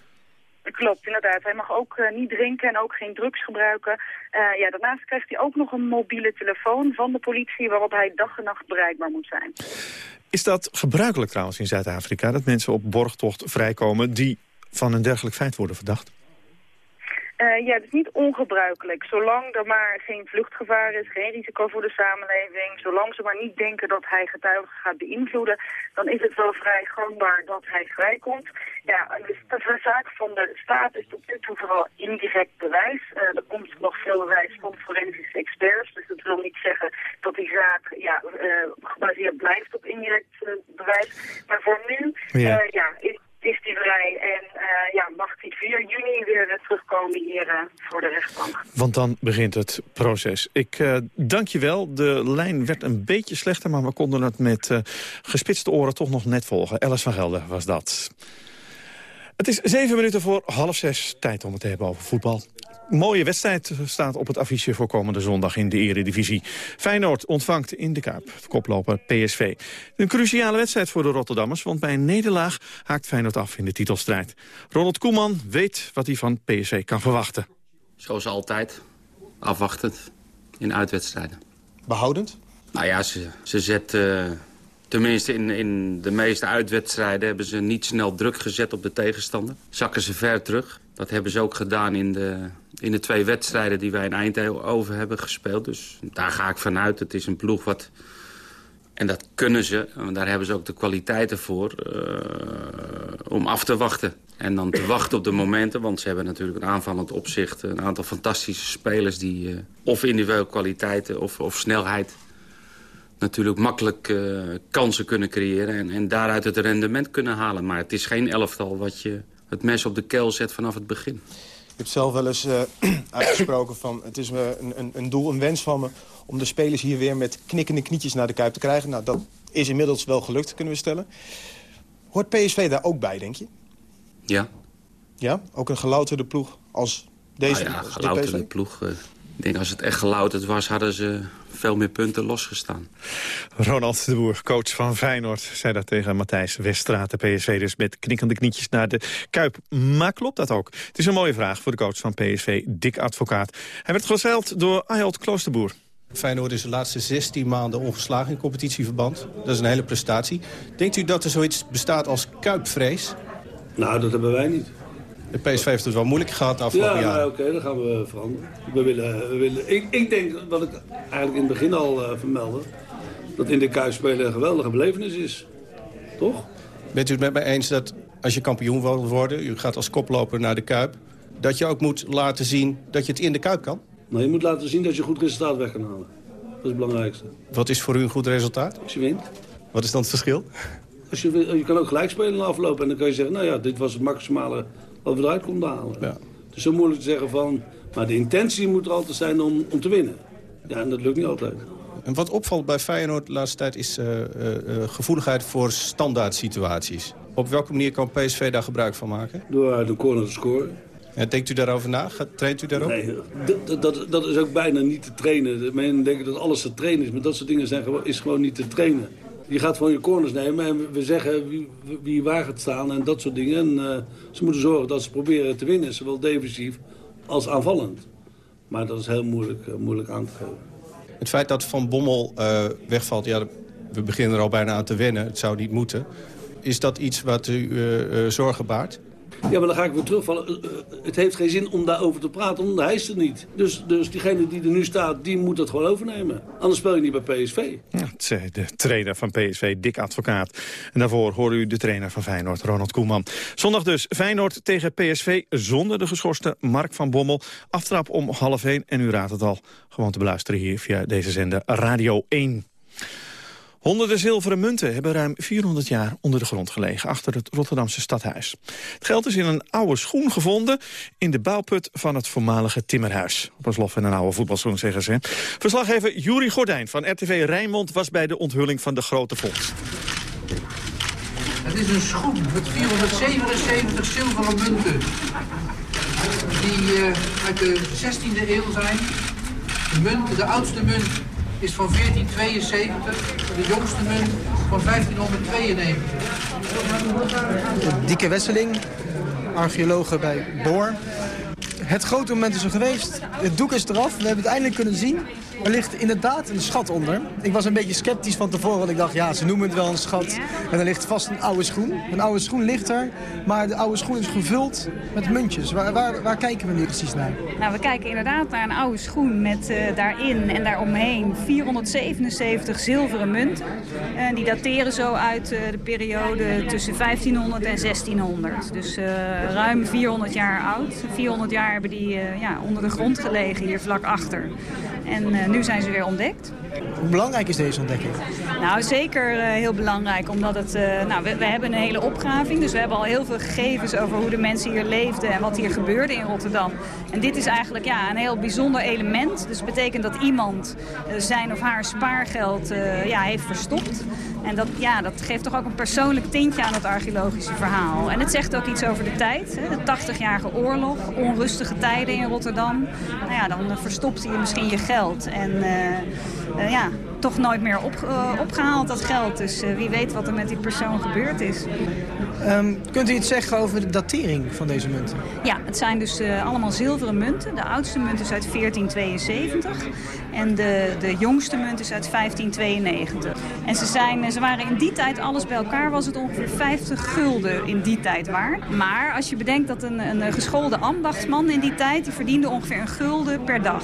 Klopt, inderdaad. Hij mag ook uh, niet drinken en ook geen drugs gebruiken. Uh, ja, daarnaast krijgt hij ook nog een mobiele telefoon van de politie... waarop hij dag en nacht bereikbaar moet zijn. Is dat gebruikelijk trouwens in Zuid-Afrika... dat mensen op borgtocht vrijkomen die van een dergelijk feit worden verdacht? Uh, ja, het is niet ongebruikelijk. Zolang er maar geen vluchtgevaar is, geen risico voor de samenleving... zolang ze maar niet denken dat hij getuigen gaat beïnvloeden... dan is het wel vrij gangbaar dat hij vrijkomt. Ja, dus de zaak van de staat is tot nu toe vooral indirect bewijs. Uh, er komt nog veel bewijs van forensische experts. Dus dat wil niet zeggen dat die zaak ja, uh, gebaseerd blijft op indirect bewijs. Maar voor nu ja. ja is is hij vrij en uh, ja, mag hij 4 juni weer terugkomen hier uh, voor de rechtbank. Want dan begint het proces. Ik dank je wel. De lijn werd een beetje slechter, maar we konden het met gespitste oren toch nog net volgen. Alice van Gelder was dat. Het is zeven minuten voor half zes. Tijd om het te hebben over voetbal mooie wedstrijd staat op het affiche voor komende zondag in de eredivisie. Feyenoord ontvangt in de Kuip koploper PSV. Een cruciale wedstrijd voor de Rotterdammers, want bij een nederlaag haakt Feyenoord af in de titelstrijd. Ronald Koeman weet wat hij van PSV kan verwachten. Zoals altijd, afwachtend in uitwedstrijden. Behoudend? Nou ja, ze, ze zetten... Tenminste, in, in de meeste uitwedstrijden hebben ze niet snel druk gezet op de tegenstander. Zakken ze ver terug. Dat hebben ze ook gedaan in de, in de twee wedstrijden die wij in Eindhoven hebben gespeeld. Dus daar ga ik vanuit. Het is een ploeg wat... En dat kunnen ze, want daar hebben ze ook de kwaliteiten voor... Uh, om af te wachten. En dan te wachten op de momenten, want ze hebben natuurlijk een aanvallend opzicht... een aantal fantastische spelers die uh, of individuele kwaliteiten of, of snelheid... natuurlijk makkelijk uh, kansen kunnen creëren en, en daaruit het rendement kunnen halen. Maar het is geen elftal wat je het mes op de kel zet vanaf het begin. Ik heb zelf wel eens uh, uitgesproken van... het is een, een, een doel, een wens van me... om de spelers hier weer met knikkende knietjes naar de Kuip te krijgen. Nou, dat is inmiddels wel gelukt, kunnen we stellen. Hoort PSV daar ook bij, denk je? Ja. Ja? Ook een gelouterde ploeg als deze? Nou ja, gelouterde ploeg. Uh, ik denk als het echt gelouterd was, hadden ze veel meer punten losgestaan. Ronald de Boer, coach van Feyenoord, zei dat tegen Matthijs Weststraat. De PSV dus met knikkende knietjes naar de Kuip. Maar klopt dat ook? Het is een mooie vraag voor de coach van PSV, Dick Advocaat. Hij werd gezeild door Ayot Kloosterboer. Feyenoord is de laatste 16 maanden ongeslagen in competitieverband. Dat is een hele prestatie. Denkt u dat er zoiets bestaat als kuipvrees? Nou, dat hebben wij niet. De PSV heeft het wel moeilijk gehad afgelopen ja, jaren. Ja, oké, dat gaan we veranderen. We willen, we willen, ik, ik denk, wat ik eigenlijk in het begin al uh, vermeldde... dat in de Kuip spelen een geweldige belevenis is. Toch? Bent u het met mij eens dat als je kampioen wil worden... u gaat als koploper naar de Kuip... dat je ook moet laten zien dat je het in de Kuip kan? Nou, je moet laten zien dat je een goed resultaat weg kan halen. Dat is het belangrijkste. Wat is voor u een goed resultaat? Als je wint. Wat is dan het verschil? Als je, je kan ook gelijk spelen na afloop. En dan kan je zeggen, nou ja, dit was het maximale wat we eruit konden halen. Ja. Het is zo moeilijk te zeggen van... Maar de intentie moet er altijd zijn om, om te winnen. Ja, en dat lukt niet altijd. En wat opvalt bij Feyenoord de laatste tijd is uh, uh, gevoeligheid voor standaard situaties. Op welke manier kan PSV daar gebruik van maken? Door uit een corner te scoren. Ja, denkt u daarover na? Traint u daarop? Nee, dat, dat, dat, is ook bijna niet te trainen. Mensen denken dat alles te trainen is, maar dat soort dingen zijn, is gewoon niet te trainen. Je gaat gewoon je corners nemen en we zeggen wie, wie waar gaat staan en dat soort dingen. En uh, ze moeten zorgen dat ze proberen te winnen, zowel defensief als aanvallend. Maar dat is heel moeilijk, uh, moeilijk aan te geven. Het feit dat Van Bommel uh, wegvalt, ja, we beginnen er al bijna aan te wennen. Het zou niet moeten. Is dat iets wat u zorgen baart? Ja, maar dan ga ik weer terugvallen. Het heeft geen zin om daarover te praten, omdat hij is er niet. Dus, dus diegene die er nu staat, die moet het gewoon overnemen. Anders speel je niet bij PSV. Ja, dat zei de trainer van PSV, Dick Advocaat. En daarvoor hoorde u de trainer van Feyenoord, Ronald Koeman. Zondag dus Feyenoord tegen PSV zonder de geschorste Mark van Bommel. Aftrap om half 1 en u raadt het al. Gewoon te beluisteren hier via deze zender Radio 1. Honderden zilveren munten hebben ruim 400 jaar onder de grond gelegen... achter het Rotterdamse stadhuis. Het geld is in een oude schoen gevonden... in de bouwput van het voormalige timmerhuis. Op een slof en een oude voetbalschoen, zeggen ze. Verslaggever Juri Gordijn van RTV Rijnmond... was bij de onthulling van de grote vondst. Het is een schoen met 477 zilveren munten. Die uh, uit de 16e eeuw zijn. De, munt, de oudste munt is van 1472, de jongste munt van 1592. Dieke Wesseling, archeologen bij Boor. Het grote moment is er geweest. Het doek is eraf. We hebben het eindelijk kunnen zien. Er ligt inderdaad een schat onder. Ik was een beetje sceptisch van tevoren, want ik dacht, ja, ze noemen het wel een schat. En er ligt vast een oude schoen. Een oude schoen ligt er, maar de oude schoen is gevuld met muntjes. Waar, waar, kijken we nu precies naar? Nou, we kijken inderdaad naar een oude schoen met uh, daarin en daaromheen 477 zilveren munten. En die dateren zo uit uh, de periode tussen 1500 en 1600. Dus uh, ruim 400 jaar oud. 400 jaar hebben die ja, onder de grond gelegen, hier vlak achter. En nu zijn ze weer ontdekt. Hoe belangrijk is deze ontdekking? Nou, zeker uh, heel belangrijk, omdat het, uh, nou, we, we, hebben een hele opgraving. Dus we hebben al heel veel gegevens over hoe de mensen hier leefden en wat hier gebeurde in Rotterdam. En dit is eigenlijk ja, een heel bijzonder element. Dus het betekent dat iemand uh, zijn of haar spaargeld ja, heeft verstopt. En dat, ja, dat geeft toch ook een persoonlijk tintje aan het archeologische verhaal. En het zegt ook iets over de tijd. Hè? De 80-jarige oorlog, onrustige tijden in Rotterdam. Nou ja, dan verstopt je misschien je geld. En uh, ja, toch nooit meer op, uh, opgehaald, dat geld. Dus wie weet wat er met die persoon gebeurd is. Um, kunt u iets zeggen over de datering van deze munten? Ja, het zijn dus uh, allemaal zilveren munten. De oudste munt is uit 1472 en de, de jongste munt is uit 1592. En ze, zijn, ze waren in die tijd, alles bij elkaar, was het ongeveer 50 gulden in die tijd waard. Maar als je bedenkt dat een, een geschoolde ambachtsman in die tijd, die verdiende ongeveer een gulden per dag.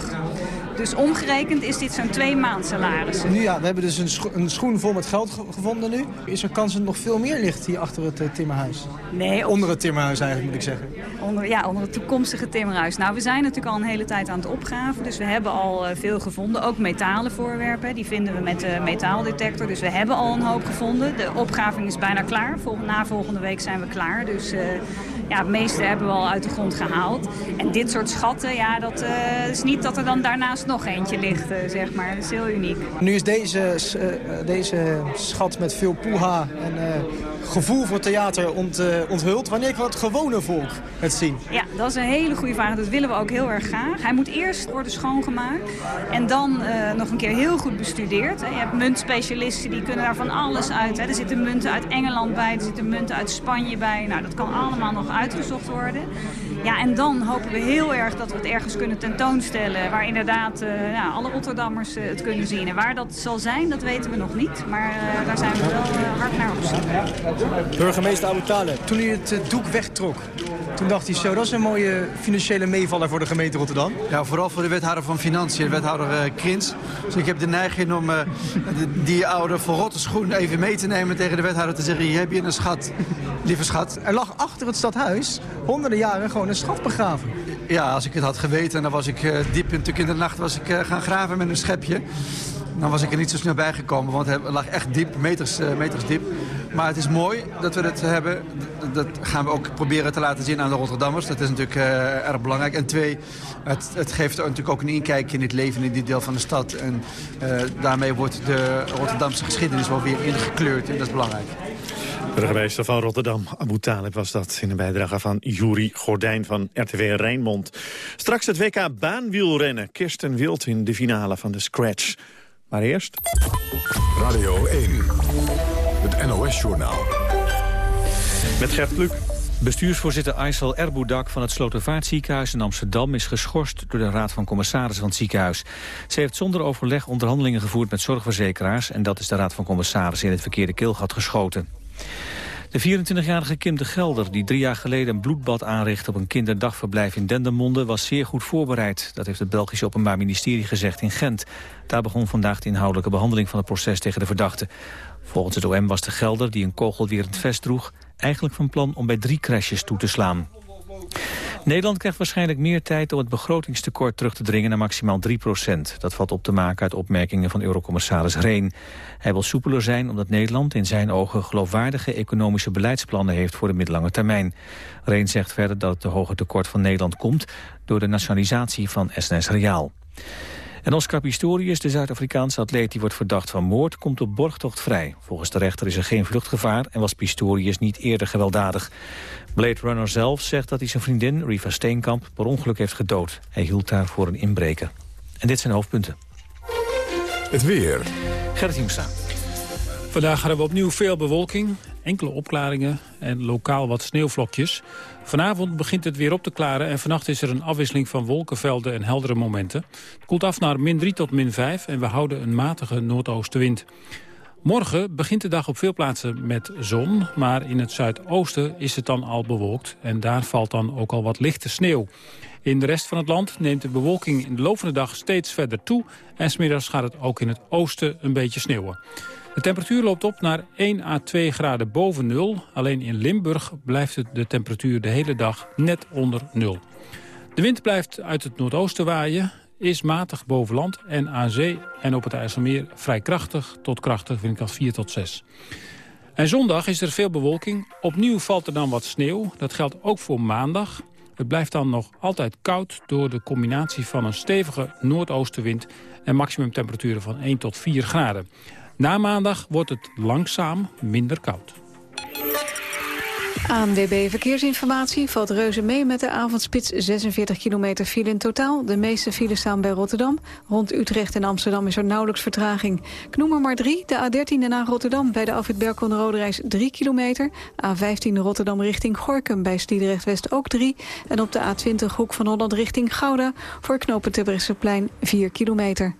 Dus omgerekend is dit zo'n twee maand salarissen. Nu ja, we hebben dus een, scho een schoen vol met geld gevonden nu. Is er kans dat nog veel meer ligt hier achter het timmerhuis? Nee. Onder het timmerhuis eigenlijk, moet ik zeggen. Onder, ja, onder het toekomstige timmerhuis. Nou, we zijn natuurlijk al een hele tijd aan het opgraven. Dus we hebben al uh, veel gevonden. Ook metalen voorwerpen. Die vinden we met de metaaldetector. Dus we hebben al een hoop gevonden. De opgraving is bijna klaar. Vol na volgende week zijn we klaar. Dus uh, ja, het meeste hebben we al uit de grond gehaald. En dit soort schatten, ja, dat is niet dat er dan daarnaast nog eentje ligt, zeg maar. Dat is heel uniek. Nu is deze, deze schat met veel poeha en gevoel voor theater ont, onthuld. Wanneer kan het gewone volk het zien? Ja, dat is een hele goede vraag. Dat willen we ook heel erg graag. Hij moet eerst worden schoongemaakt en dan nog een keer heel goed bestudeerd. Je hebt muntspecialisten die kunnen daar van alles uit. Hè. Er zitten munten uit Engeland bij, er zitten munten uit Spanje bij. Nou, dat kan allemaal nog uitgezocht worden. Ja, en dan hopen we heel erg dat we het ergens kunnen tentoonstellen... waar inderdaad uh, ja, alle Rotterdammers uh, het kunnen zien. En waar dat zal zijn, dat weten we nog niet. Maar uh, daar zijn we wel hard naar op zoek. Burgemeester Aboutale, toen hij het doek wegtrok... toen dacht hij zo, dat is een mooie financiële meevaller voor de gemeente Rotterdam. Ja, vooral voor de wethouder van Financiën, de wethouder Krins. Dus ik heb de neiging om die oude verrotte schoen even mee te nemen... tegen de wethouder te zeggen, hier heb je een schat, lieve schat. Er lag achter het stadhuis honderden jaren gewoon een schat begraven. Ja, als ik het had geweten, dan was ik uh, diep in, in de nacht was ik, uh, gaan graven met een schepje. Dan was ik er niet zo snel bij gekomen, want het lag echt diep, meters, uh, meters diep. Maar het is mooi dat we het hebben. Dat gaan we ook proberen te laten zien aan de Rotterdammers. Dat is natuurlijk erg belangrijk. En twee, het, het, geeft natuurlijk ook een inkijk in het leven in dit deel van de stad. En daarmee wordt de Rotterdamse geschiedenis wel weer ingekleurd en dat is belangrijk. Burgemeester van Rotterdam, Abu Talib was dat... in een bijdrage van Juri Gordijn van RTW Rijnmond. Straks het WK baanwielrennen. Kirsten Wild in de finale van de Scratch. Maar eerst... Radio 1, het NOS-journaal. Met Gert Kluk. Bestuursvoorzitter Aysel Erboudak van het Slotervaartziekenhuis in Amsterdam is geschorst door de Raad van Commissarissen van het ziekenhuis. Ze heeft zonder overleg onderhandelingen gevoerd met zorgverzekeraars en dat is de Raad van Commissarissen in het verkeerde keelgat geschoten. De 24-jarige Kim de Gelder, die drie jaar geleden een bloedbad aanrichtte op een kinderdagverblijf in Dendermonde, was zeer goed voorbereid. Dat heeft het Belgische Openbaar Ministerie gezegd in Gent. Daar begon vandaag de inhoudelijke behandeling van het proces tegen de verdachte. Volgens het OM was de Gelder, die een kogelwerend vest droeg, eigenlijk van plan om bij drie crashes toe te slaan. Nederland krijgt waarschijnlijk meer tijd om het begrotingstekort terug te dringen naar maximaal 3% Dat valt op te maken uit opmerkingen van eurocommissaris Reen. Hij wil soepeler zijn omdat Nederland in zijn ogen geloofwaardige economische beleidsplannen heeft voor de middellange termijn. Reen zegt verder dat het te hoge tekort van Nederland komt door de nationalisatie van SNS Reaal. En Oscar Pistorius, de Zuid-Afrikaanse atleet die wordt verdacht van moord, komt op borgtocht vrij. Volgens de rechter is er geen vluchtgevaar en was Pistorius niet eerder gewelddadig. Blade Runner zelf zegt dat hij zijn vriendin, Riva Steenkamp, per ongeluk heeft gedood. Hij hield haar voor een inbreker. En dit zijn de hoofdpunten. Het weer. Gerrit Hiemstra. Vandaag hadden we opnieuw veel bewolking, enkele opklaringen en lokaal wat sneeuwvlokjes. Vanavond begint het weer op te klaren en vannacht is er een afwisseling van wolkenvelden en heldere momenten. Het koelt af naar min 3 tot min 5 en we houden een matige noordoostenwind. Morgen begint de dag op veel plaatsen met zon, maar in het zuidoosten is het dan al bewolkt en daar valt dan ook al wat lichte sneeuw. In de rest van het land neemt de bewolking in de loop dag steeds verder toe en smiddags gaat het ook in het oosten een beetje sneeuwen. De temperatuur loopt op naar 1 à 2 graden boven nul. Alleen in Limburg blijft de temperatuur de hele dag net onder nul. De wind blijft uit het noordoosten waaien, is matig boven land en aan zee en op het IJsselmeer vrij krachtig tot krachtig, al 4 tot 6. En zondag is er veel bewolking. Opnieuw valt er dan wat sneeuw. Dat geldt ook voor maandag. Het blijft dan nog altijd koud door de combinatie van een stevige noordoostenwind... en maximumtemperaturen van 1 tot 4 graden. Na maandag wordt het langzaam minder koud. ANWB Verkeersinformatie valt reuze mee met de avondspits 46 kilometer file in totaal. De meeste files staan bij Rotterdam. Rond Utrecht en Amsterdam is er nauwelijks vertraging. Ik maar drie. De A13 naar Rotterdam bij de afwit Berkon Rode Reis 3 kilometer. A15 Rotterdam richting Gorkum bij Sliedrecht West ook 3. En op de A20 Hoek van Holland richting Gouda voor knopen Terbrechtseplein 4 kilometer.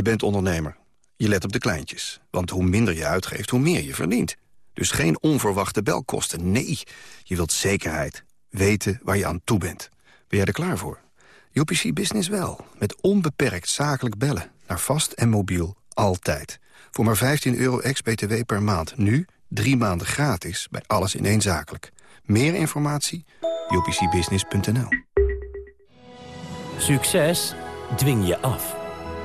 Je bent ondernemer. Je let op de kleintjes. Want hoe minder je uitgeeft, hoe meer je verdient. Dus geen onverwachte belkosten. Nee, je wilt zekerheid. Weten waar je aan toe bent. Ben jij er klaar voor? UPC Business wel, met onbeperkt zakelijk bellen. Naar vast en mobiel, altijd. Voor maar 15 euro ex-BTW per maand. Nu drie maanden gratis bij alles in één zakelijk. Meer informatie? upcbusiness.nl Succes dwing je af.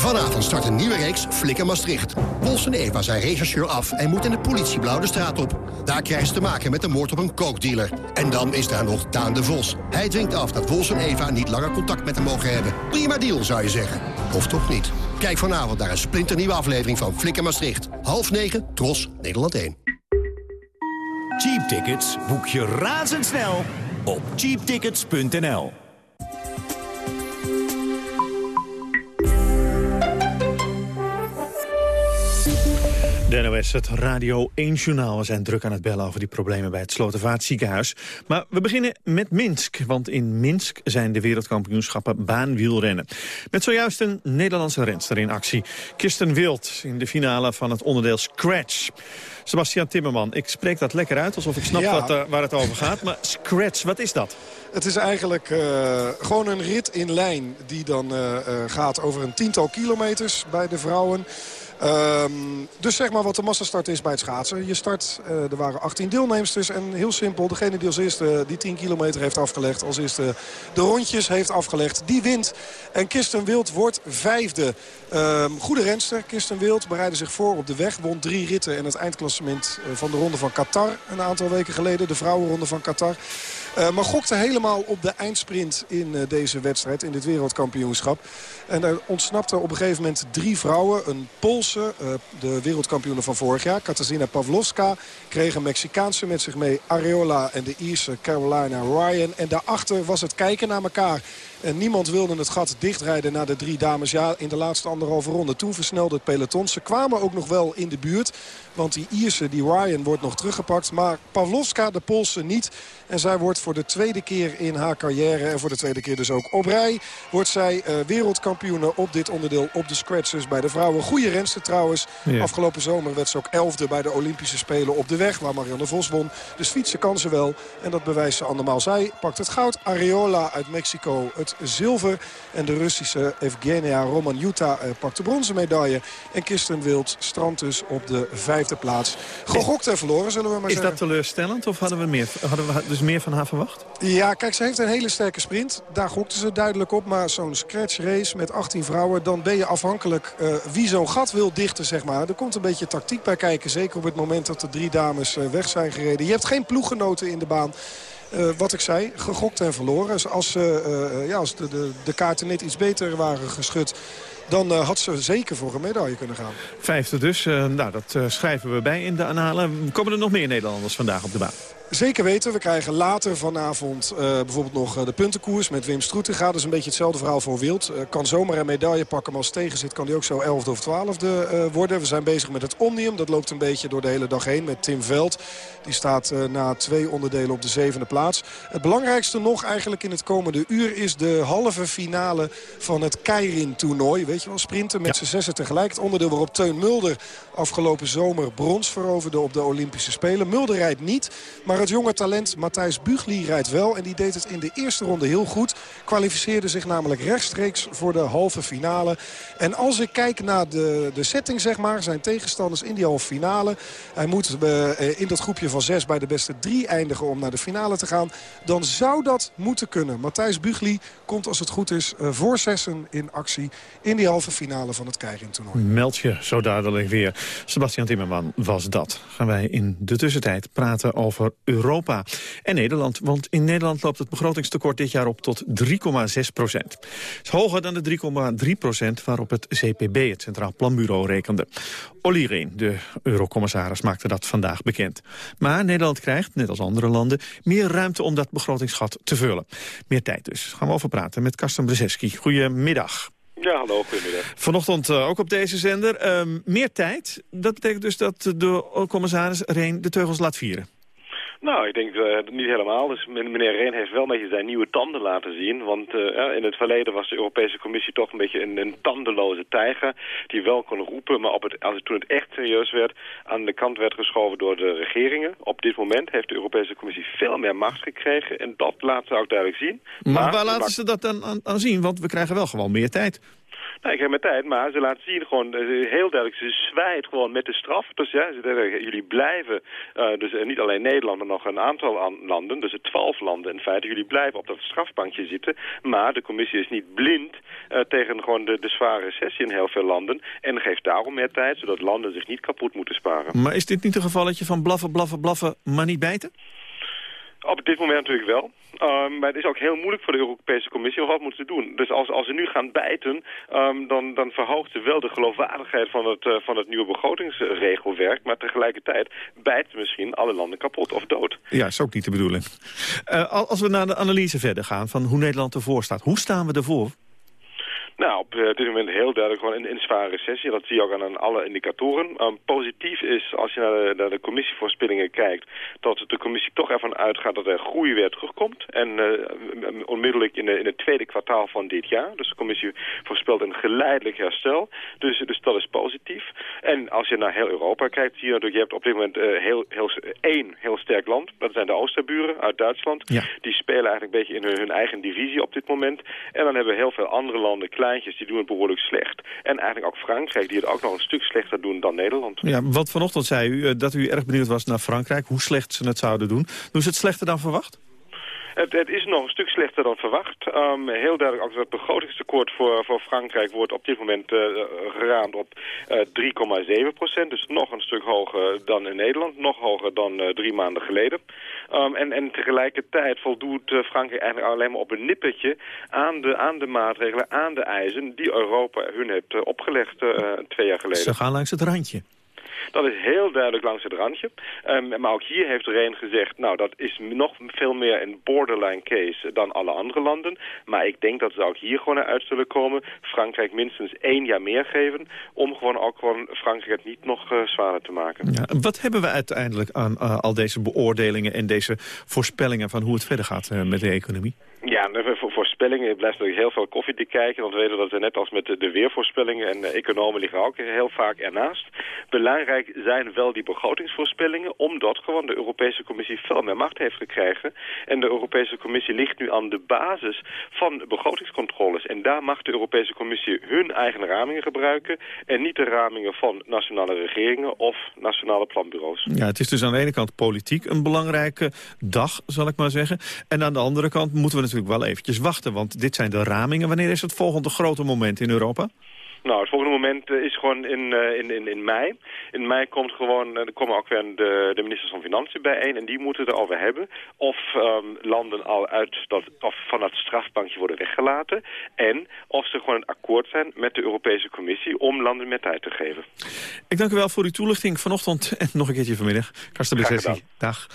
Vanavond start een nieuwe reeks Flikken Maastricht. Bols en Eva zijn rechercheur af en moeten in de politieblauw de straat op. Daar krijgen ze te maken met de moord op een kookdealer. En dan is daar nog Daan de Vos. Hij dwingt af dat Bols en Eva niet langer contact met hem mogen hebben. Prima deal, zou je zeggen. Of toch niet? Kijk vanavond naar een splinternieuwe aflevering van Flikken Maastricht. Half negen, Tros, Nederland 1. Cheap tickets boek je razendsnel op cheaptickets.nl. De NOS, het Radio 1-journaal. We zijn druk aan het bellen over die problemen bij het Slotervaartziekenhuis. Maar we beginnen met Minsk, want in Minsk zijn de wereldkampioenschappen baanwielrennen. Met zojuist een Nederlandse renster in actie. Kirsten Wild in de finale van het onderdeel Scratch. Sebastian Timmerman, ik spreek dat lekker uit, alsof ik snap Ja. wat, eh, waar het over gaat. Maar Scratch, wat is dat? Het is eigenlijk eh, gewoon een rit in lijn die dan eh, gaat over een tiental kilometers bij de vrouwen. Ehm, dus zeg maar wat de massastart is bij het schaatsen. Je start, eh, er waren 18 deelnemsters en heel simpel. Degene die als eerste die 10 kilometer heeft afgelegd, als eerste de rondjes heeft afgelegd, die wint. En Kirsten Wild wordt vijfde. Ehm, goede renster, Kirsten Wild bereidde zich voor op de weg. Won drie ritten en het eindklassement eh, van de ronde van Qatar een aantal weken geleden. De vrouwenronde van Qatar. Eh, maar gokte helemaal op de eindsprint in eh, deze wedstrijd, in dit wereldkampioenschap. En er ontsnapten op een gegeven moment drie vrouwen. Een Poolse, eh, de wereldkampioene van vorig jaar, Katarzyna Pawlowska. Kreeg een Mexicaanse met zich mee, Areola en de Ierse Carolina Ryan. En daarachter was het kijken naar elkaar. En niemand wilde het gat dichtrijden naar de drie dames. Ja, in de laatste anderhalve ronde. Toen versnelde het peloton. Ze kwamen ook nog wel in de buurt. Want die Ierse, die Ryan, wordt nog teruggepakt. Maar Pawlowska, de Poolse, niet. En zij wordt voor de tweede keer in haar carrière... en voor de tweede keer dus ook op rij... wordt zij eh, wereldkampioene op dit onderdeel op de scratches bij de vrouwen. Goede renster trouwens. Ja. Afgelopen zomer werd ze ook elfde bij de Olympische Spelen op de weg... waar Marianne Vos won. Dus fietsen kan ze wel. En dat bewijst ze andermaal. Zij pakt het goud. Areola uit Mexico het zilver. En de Russische Evgenia Romanjuta eh, pakt de bronzen medaille. En Kirsten Wild strandt dus op de vijfde plaats. Gegokt en verloren, zullen we maar Is zeggen. dat teleurstellend of hadden we, meer, hadden we dus meer van haar verwacht? Ja, kijk, ze heeft een hele sterke sprint. Daar gokten ze duidelijk op. Maar zo'n scratch race met 18 vrouwen... dan ben je afhankelijk eh, wie zo'n gat wil dichten, zeg maar. Er komt een beetje tactiek bij kijken. Zeker op het moment dat de drie dames eh, weg zijn gereden. Je hebt geen ploeggenoten in de baan. Eh, wat ik zei, gegokt en verloren. Dus als, eh, eh, ja, als de, de, de kaarten net iets beter waren geschud... dan had ze zeker voor een medaille kunnen gaan. Vijfde dus. Nou, dat schrijven we bij in de analen. Komen er nog meer Nederlanders vandaag op de baan? Zeker weten. We krijgen later vanavond eh, bijvoorbeeld nog eh, de puntenkoers met Wim Stroetinga. Dat is een beetje hetzelfde verhaal voor Wild. Eh, kan zomaar een medaille pakken, maar als het tegen zit kan hij ook zo 11e of 12e eh, worden. We zijn bezig met het Omnium. Dat loopt een beetje door de hele dag heen met Tim Veld. Die staat na twee onderdelen op de zevende plaats. Het belangrijkste nog eigenlijk in het komende uur is de halve finale van het Keirin-toernooi. Weet je wel, sprinten met z'n zessen tegelijk. Het onderdeel waarop Teun Mulder afgelopen zomer brons veroverde op de Olympische Spelen. Mulder rijdt niet, maar het jonge talent Matthijs Bugli rijdt wel. En die deed het in de eerste ronde heel goed. Kwalificeerde zich namelijk rechtstreeks voor de halve finale. En als ik kijk naar de, de setting, zeg maar, zijn tegenstanders in die halve finale. Hij moet eh, in dat groepje van zes bij de beste drie eindigen om naar de finale te gaan. Dan zou dat moeten kunnen. Matthijs Bugli komt als het goed is eh, voor zessen in actie in die halve finale van het Keirin-toernooi. Meld je zo dadelijk weer. Sebastian Timmerman was dat. Gaan wij in de tussentijd praten over Europa en Nederland. Want in Nederland loopt het begrotingstekort dit jaar op tot 3,6 procent. Het is hoger dan de 3,3 procent waarop het CPB, het Centraal Planbureau, rekende. Olly Rehn, de eurocommissaris, maakte dat vandaag bekend. Maar Nederland krijgt, net als andere landen, meer ruimte om dat begrotingsgat te vullen. Meer tijd dus. Gaan we over praten met Karsten Brzeski. Goedemiddag. Ja, hallo, goedemiddag. Vanochtend uh, ook op deze zender. Um, meer tijd, dat betekent dus dat de commissaris Reen de teugels laat vieren. Nou, ik denk uh, niet helemaal. Dus meneer Reen heeft wel een beetje zijn nieuwe tanden laten zien. Want uh, in het verleden was de Europese Commissie toch een beetje een, een tandeloze tijger. Die wel kon roepen, maar op het, als het, toen het echt serieus werd... aan de kant werd geschoven door de regeringen. Op dit moment heeft de Europese Commissie veel meer macht gekregen. En dat laten ze ook duidelijk zien. Maar, maar waar laten ze dat dan aan, aan zien? Want we krijgen wel gewoon meer tijd. Nou, ik heb mijn tijd, maar ze laten zien gewoon eh, heel duidelijk, ze zwijt gewoon met de straf. Dus ja, ze jullie blijven, uh, dus uh, niet alleen Nederland, maar nog een aantal landen, dus twaalf landen in feite, jullie blijven op dat strafbankje zitten. Maar de commissie is niet blind tegen gewoon de, de zware recessie in heel veel landen en geeft daarom meer tijd, zodat landen zich niet kapot moeten sparen. Maar is dit niet een gevalletje van blaffen, blaffen, blaffen, maar niet bijten? Op dit moment natuurlijk wel. Um, maar het is ook heel moeilijk voor de Europese Commissie om wat moeten doen. Dus als, als ze nu gaan bijten, um, dan, dan verhoogt ze wel de geloofwaardigheid van het, uh, van het nieuwe begrotingsregelwerk. Maar tegelijkertijd bijt misschien alle landen kapot of dood. Ja, is ook niet de bedoeling. Uh, als we naar de analyse verder gaan van hoe Nederland ervoor staat. Hoe staan we ervoor? Nou, op uh, dit moment heel duidelijk gewoon in, in zware recessie. Dat zie je ook aan, aan alle indicatoren. Um, positief is, als je naar de, naar de commissievoorspellingen kijkt... dat de commissie toch ervan uitgaat dat er groei weer terugkomt. En uh, onmiddellijk in, de, in het tweede kwartaal van dit jaar. Dus de commissie voorspelt een geleidelijk herstel. Dus, dus dat is positief. En als je naar heel Europa kijkt, zie je natuurlijk... je hebt op dit moment uh, heel, heel, één heel sterk land. Dat zijn de Oosterburen uit Duitsland. Ja. Die spelen eigenlijk een beetje in hun, hun eigen divisie op dit moment. En dan hebben we heel veel andere landen... Klein die doen het behoorlijk slecht. En eigenlijk ook Frankrijk, die het ook nog een stuk slechter doen dan Nederland. Ja, want vanochtend zei u uh, dat u erg benieuwd was naar Frankrijk, hoe slecht ze het zouden doen. Doen ze het slechter dan verwacht? Het, is nog een stuk slechter dan verwacht. Um, heel duidelijk, ook het begrotingstekort voor, voor Frankrijk wordt op dit moment uh, geraamd op uh, 3,7 procent. Dus nog een stuk hoger dan in Nederland, nog hoger dan uh, drie maanden geleden. Um, en, en tegelijkertijd voldoet Frankrijk eigenlijk alleen maar op een nippertje aan de, aan de maatregelen, aan de eisen die Europa hun heeft opgelegd twee jaar geleden. Ze gaan langs het randje. Dat is heel duidelijk langs het randje. Um, maar ook hier heeft Reen gezegd, nou dat is nog veel meer een borderline case dan alle andere landen. Maar ik denk dat ze ook hier gewoon uit zullen komen. Frankrijk minstens één jaar meer geven om gewoon ook gewoon Frankrijk het niet nog uh, zwaarder te maken. Ja, wat hebben we uiteindelijk aan uh, al deze beoordelingen en deze voorspellingen van hoe het verder gaat uh, met de economie? Ja, voor voorspellingen blijft natuurlijk heel veel koffie te kijken. Want we weten dat we net als met de, weervoorspellingen en de economen liggen ook heel vaak ernaast. Belangrijk zijn wel die begrotingsvoorspellingen, omdat gewoon de Europese Commissie veel meer macht heeft gekregen. En de Europese Commissie ligt nu aan de basis van begrotingscontroles. En daar mag de Europese Commissie hun eigen ramingen gebruiken en niet de ramingen van nationale regeringen of nationale planbureaus. Ja, het is dus aan de ene kant politiek een belangrijke dag, zal ik maar zeggen. En aan de andere kant moeten we natuurlijk wel eventjes wachten, want dit zijn de ramingen. Wanneer is het volgende grote moment in Europa? Nou, het volgende moment is gewoon in, uh, in, in, in mei. In mei komt gewoon, er komen ook weer de, de ministers van Financiën bijeen en die moeten het erover hebben of um, landen al uit dat, of van het strafbankje worden weggelaten en of ze gewoon een akkoord zijn met de Europese Commissie om landen meer tijd te geven. Ik dank u wel voor uw toelichting vanochtend en nog een keertje vanmiddag. Karsten dag.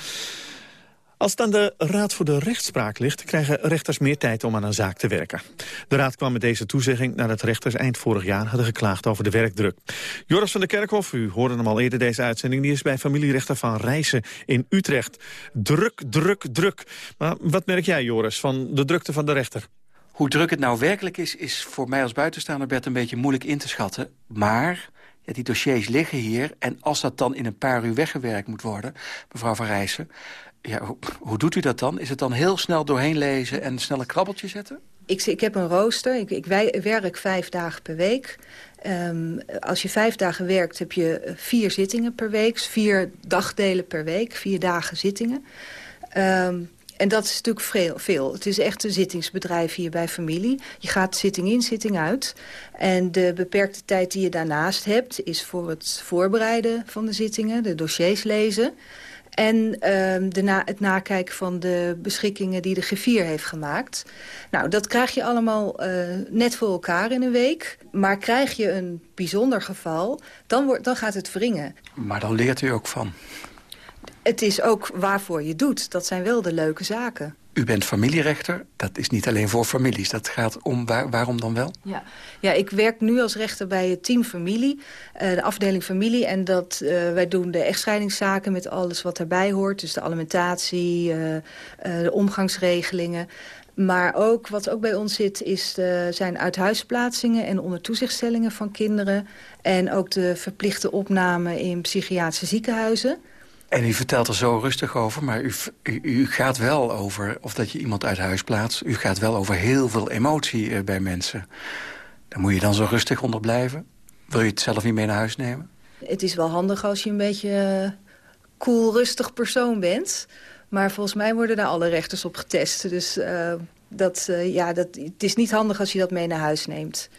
Als het aan de Raad voor de Rechtspraak ligt... krijgen rechters meer tijd om aan een zaak te werken. De Raad kwam met deze toezegging nadat rechters eind vorig jaar... hadden geklaagd over de werkdruk. Joris van der Kerkhof, u hoorde hem al eerder deze uitzending... die is bij familierechter van Rijssen in Utrecht. Druk, druk, druk. Maar wat merk jij, Joris, van de drukte van de rechter? Hoe druk het nou werkelijk is, is voor mij als buitenstaander... Bert een beetje moeilijk in te schatten. Maar ja, die dossiers liggen hier. En als dat dan in een paar uur weggewerkt moet worden, mevrouw van Rijssen... Ja, hoe, doet u dat dan? Is het dan heel snel doorheen lezen en snel een krabbeltje zetten? Ik, ik heb een rooster. Ik, ik werk vijf dagen per week. Um, als je vijf dagen werkt, heb je vier zittingen per week. Vier dagdelen per week. Vier dagen zittingen. Um, en dat is natuurlijk veel. Het is echt een zittingsbedrijf hier bij familie. Je gaat zitting in, zitting uit. En de beperkte tijd die je daarnaast hebt... is voor het voorbereiden van de zittingen, de dossiers lezen... En na het nakijken van de beschikkingen die de griffier heeft gemaakt. Nou, dat krijg je allemaal uh, net voor elkaar in een week. Maar krijg je een bijzonder geval, dan, wordt, dan gaat het wringen. Maar dan leert u ook van. Het is ook waarvoor je doet. Dat zijn wel de leuke zaken. U bent familierechter. Dat is niet alleen voor families. Dat gaat om waar, waarom dan wel? Ja. ja, ik werk nu als rechter bij het team familie. Uh, de afdeling familie. En dat, uh, wij doen de echtscheidingszaken met alles wat erbij hoort. Dus de alimentatie, uh, de omgangsregelingen. Maar ook, wat ook bij ons zit, is de, zijn uithuisplaatsingen en ondertoezichtstellingen van kinderen. En ook de verplichte opname in psychiatrische ziekenhuizen. En u vertelt er zo rustig over, maar u, u, u, gaat wel over... of dat je iemand uit huis plaatst, u gaat wel over heel veel emotie uh, bij mensen. Dan moet je dan zo rustig onder blijven. Wil je het zelf niet mee naar huis nemen? Het is wel handig als je een beetje uh, cool, rustig persoon bent. Maar volgens mij worden daar alle rechters op getest. Dus uh, dat, ja, dat, het is niet handig als je dat mee naar huis neemt.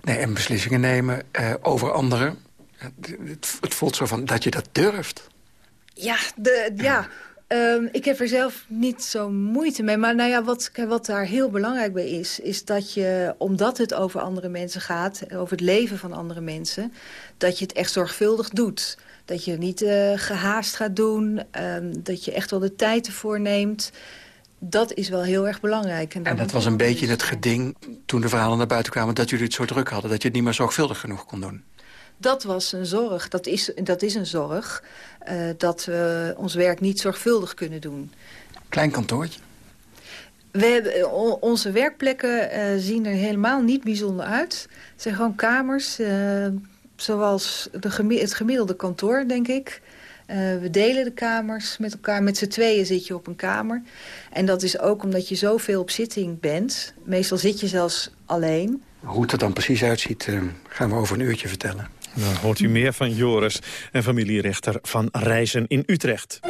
Nee, en beslissingen nemen over anderen. Het, het voelt zo van dat je dat durft. Ja, de, ja. Um, ik heb er zelf niet zo moeite mee. Maar nou ja, wat, wat daar heel belangrijk bij is... is dat je, omdat het over andere mensen gaat... over het leven van andere mensen... dat je het echt zorgvuldig doet. Dat je niet uh, gehaast gaat doen. Um, dat je echt wel de tijd ervoor neemt. Dat is wel heel erg belangrijk. En, en dat was een beetje het geding toen de verhalen naar buiten kwamen... dat jullie het zo druk hadden, dat je het niet meer zorgvuldig genoeg kon doen. Dat was een zorg, dat is, dat is een zorg... Uh, dat we ons werk niet zorgvuldig kunnen doen. Klein kantoortje? We hebben, onze werkplekken uh, zien er helemaal niet bijzonder uit. Het zijn gewoon kamers, uh, zoals de gemi het gemiddelde kantoor, denk ik. we delen de kamers met elkaar. Met z'n tweeën zit je op een kamer. En dat is ook omdat je zoveel op zitting bent. Meestal zit je zelfs alleen. Hoe het er dan precies uitziet, gaan we over een uurtje vertellen. Dan hoort u meer van Joris en familierechter van Reizen in Utrecht.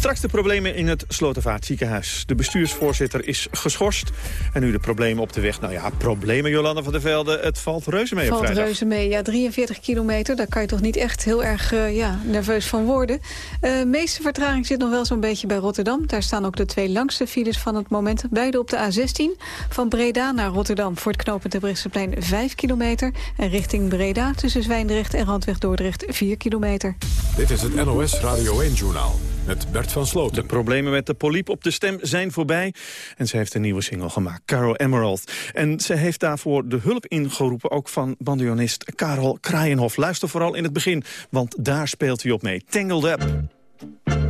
Straks de problemen in het Slotervaartziekenhuis. De bestuursvoorzitter is geschorst. En nu de problemen op de weg. Nou ja, problemen, Jolanda van der Velde. Het valt reuze mee valt op vrijdag. reuze mee, ja. 43 kilometer, daar kan je toch niet echt heel erg uh, ja, nerveus van worden. De uh, meeste vertraging zit nog wel zo'n beetje bij Rotterdam. Daar staan ook de twee langste files van het moment. Beide op de A16. Van Breda naar Rotterdam voor het knooppunt Terbrechtseplein 5 kilometer. En richting Breda tussen Zwijndrecht en Randweg Dordrecht 4 kilometer. Dit is het NOS Radio 1-journaal met Bert van Sloten. De problemen met de poliep op de stem zijn voorbij. En ze heeft een nieuwe single gemaakt, Carol Emerald. En ze heeft daarvoor de hulp ingeroepen, ook van bandionist Karel Kraaienhof. Luister vooral in het begin, want daar speelt hij op mee. Tangled Up.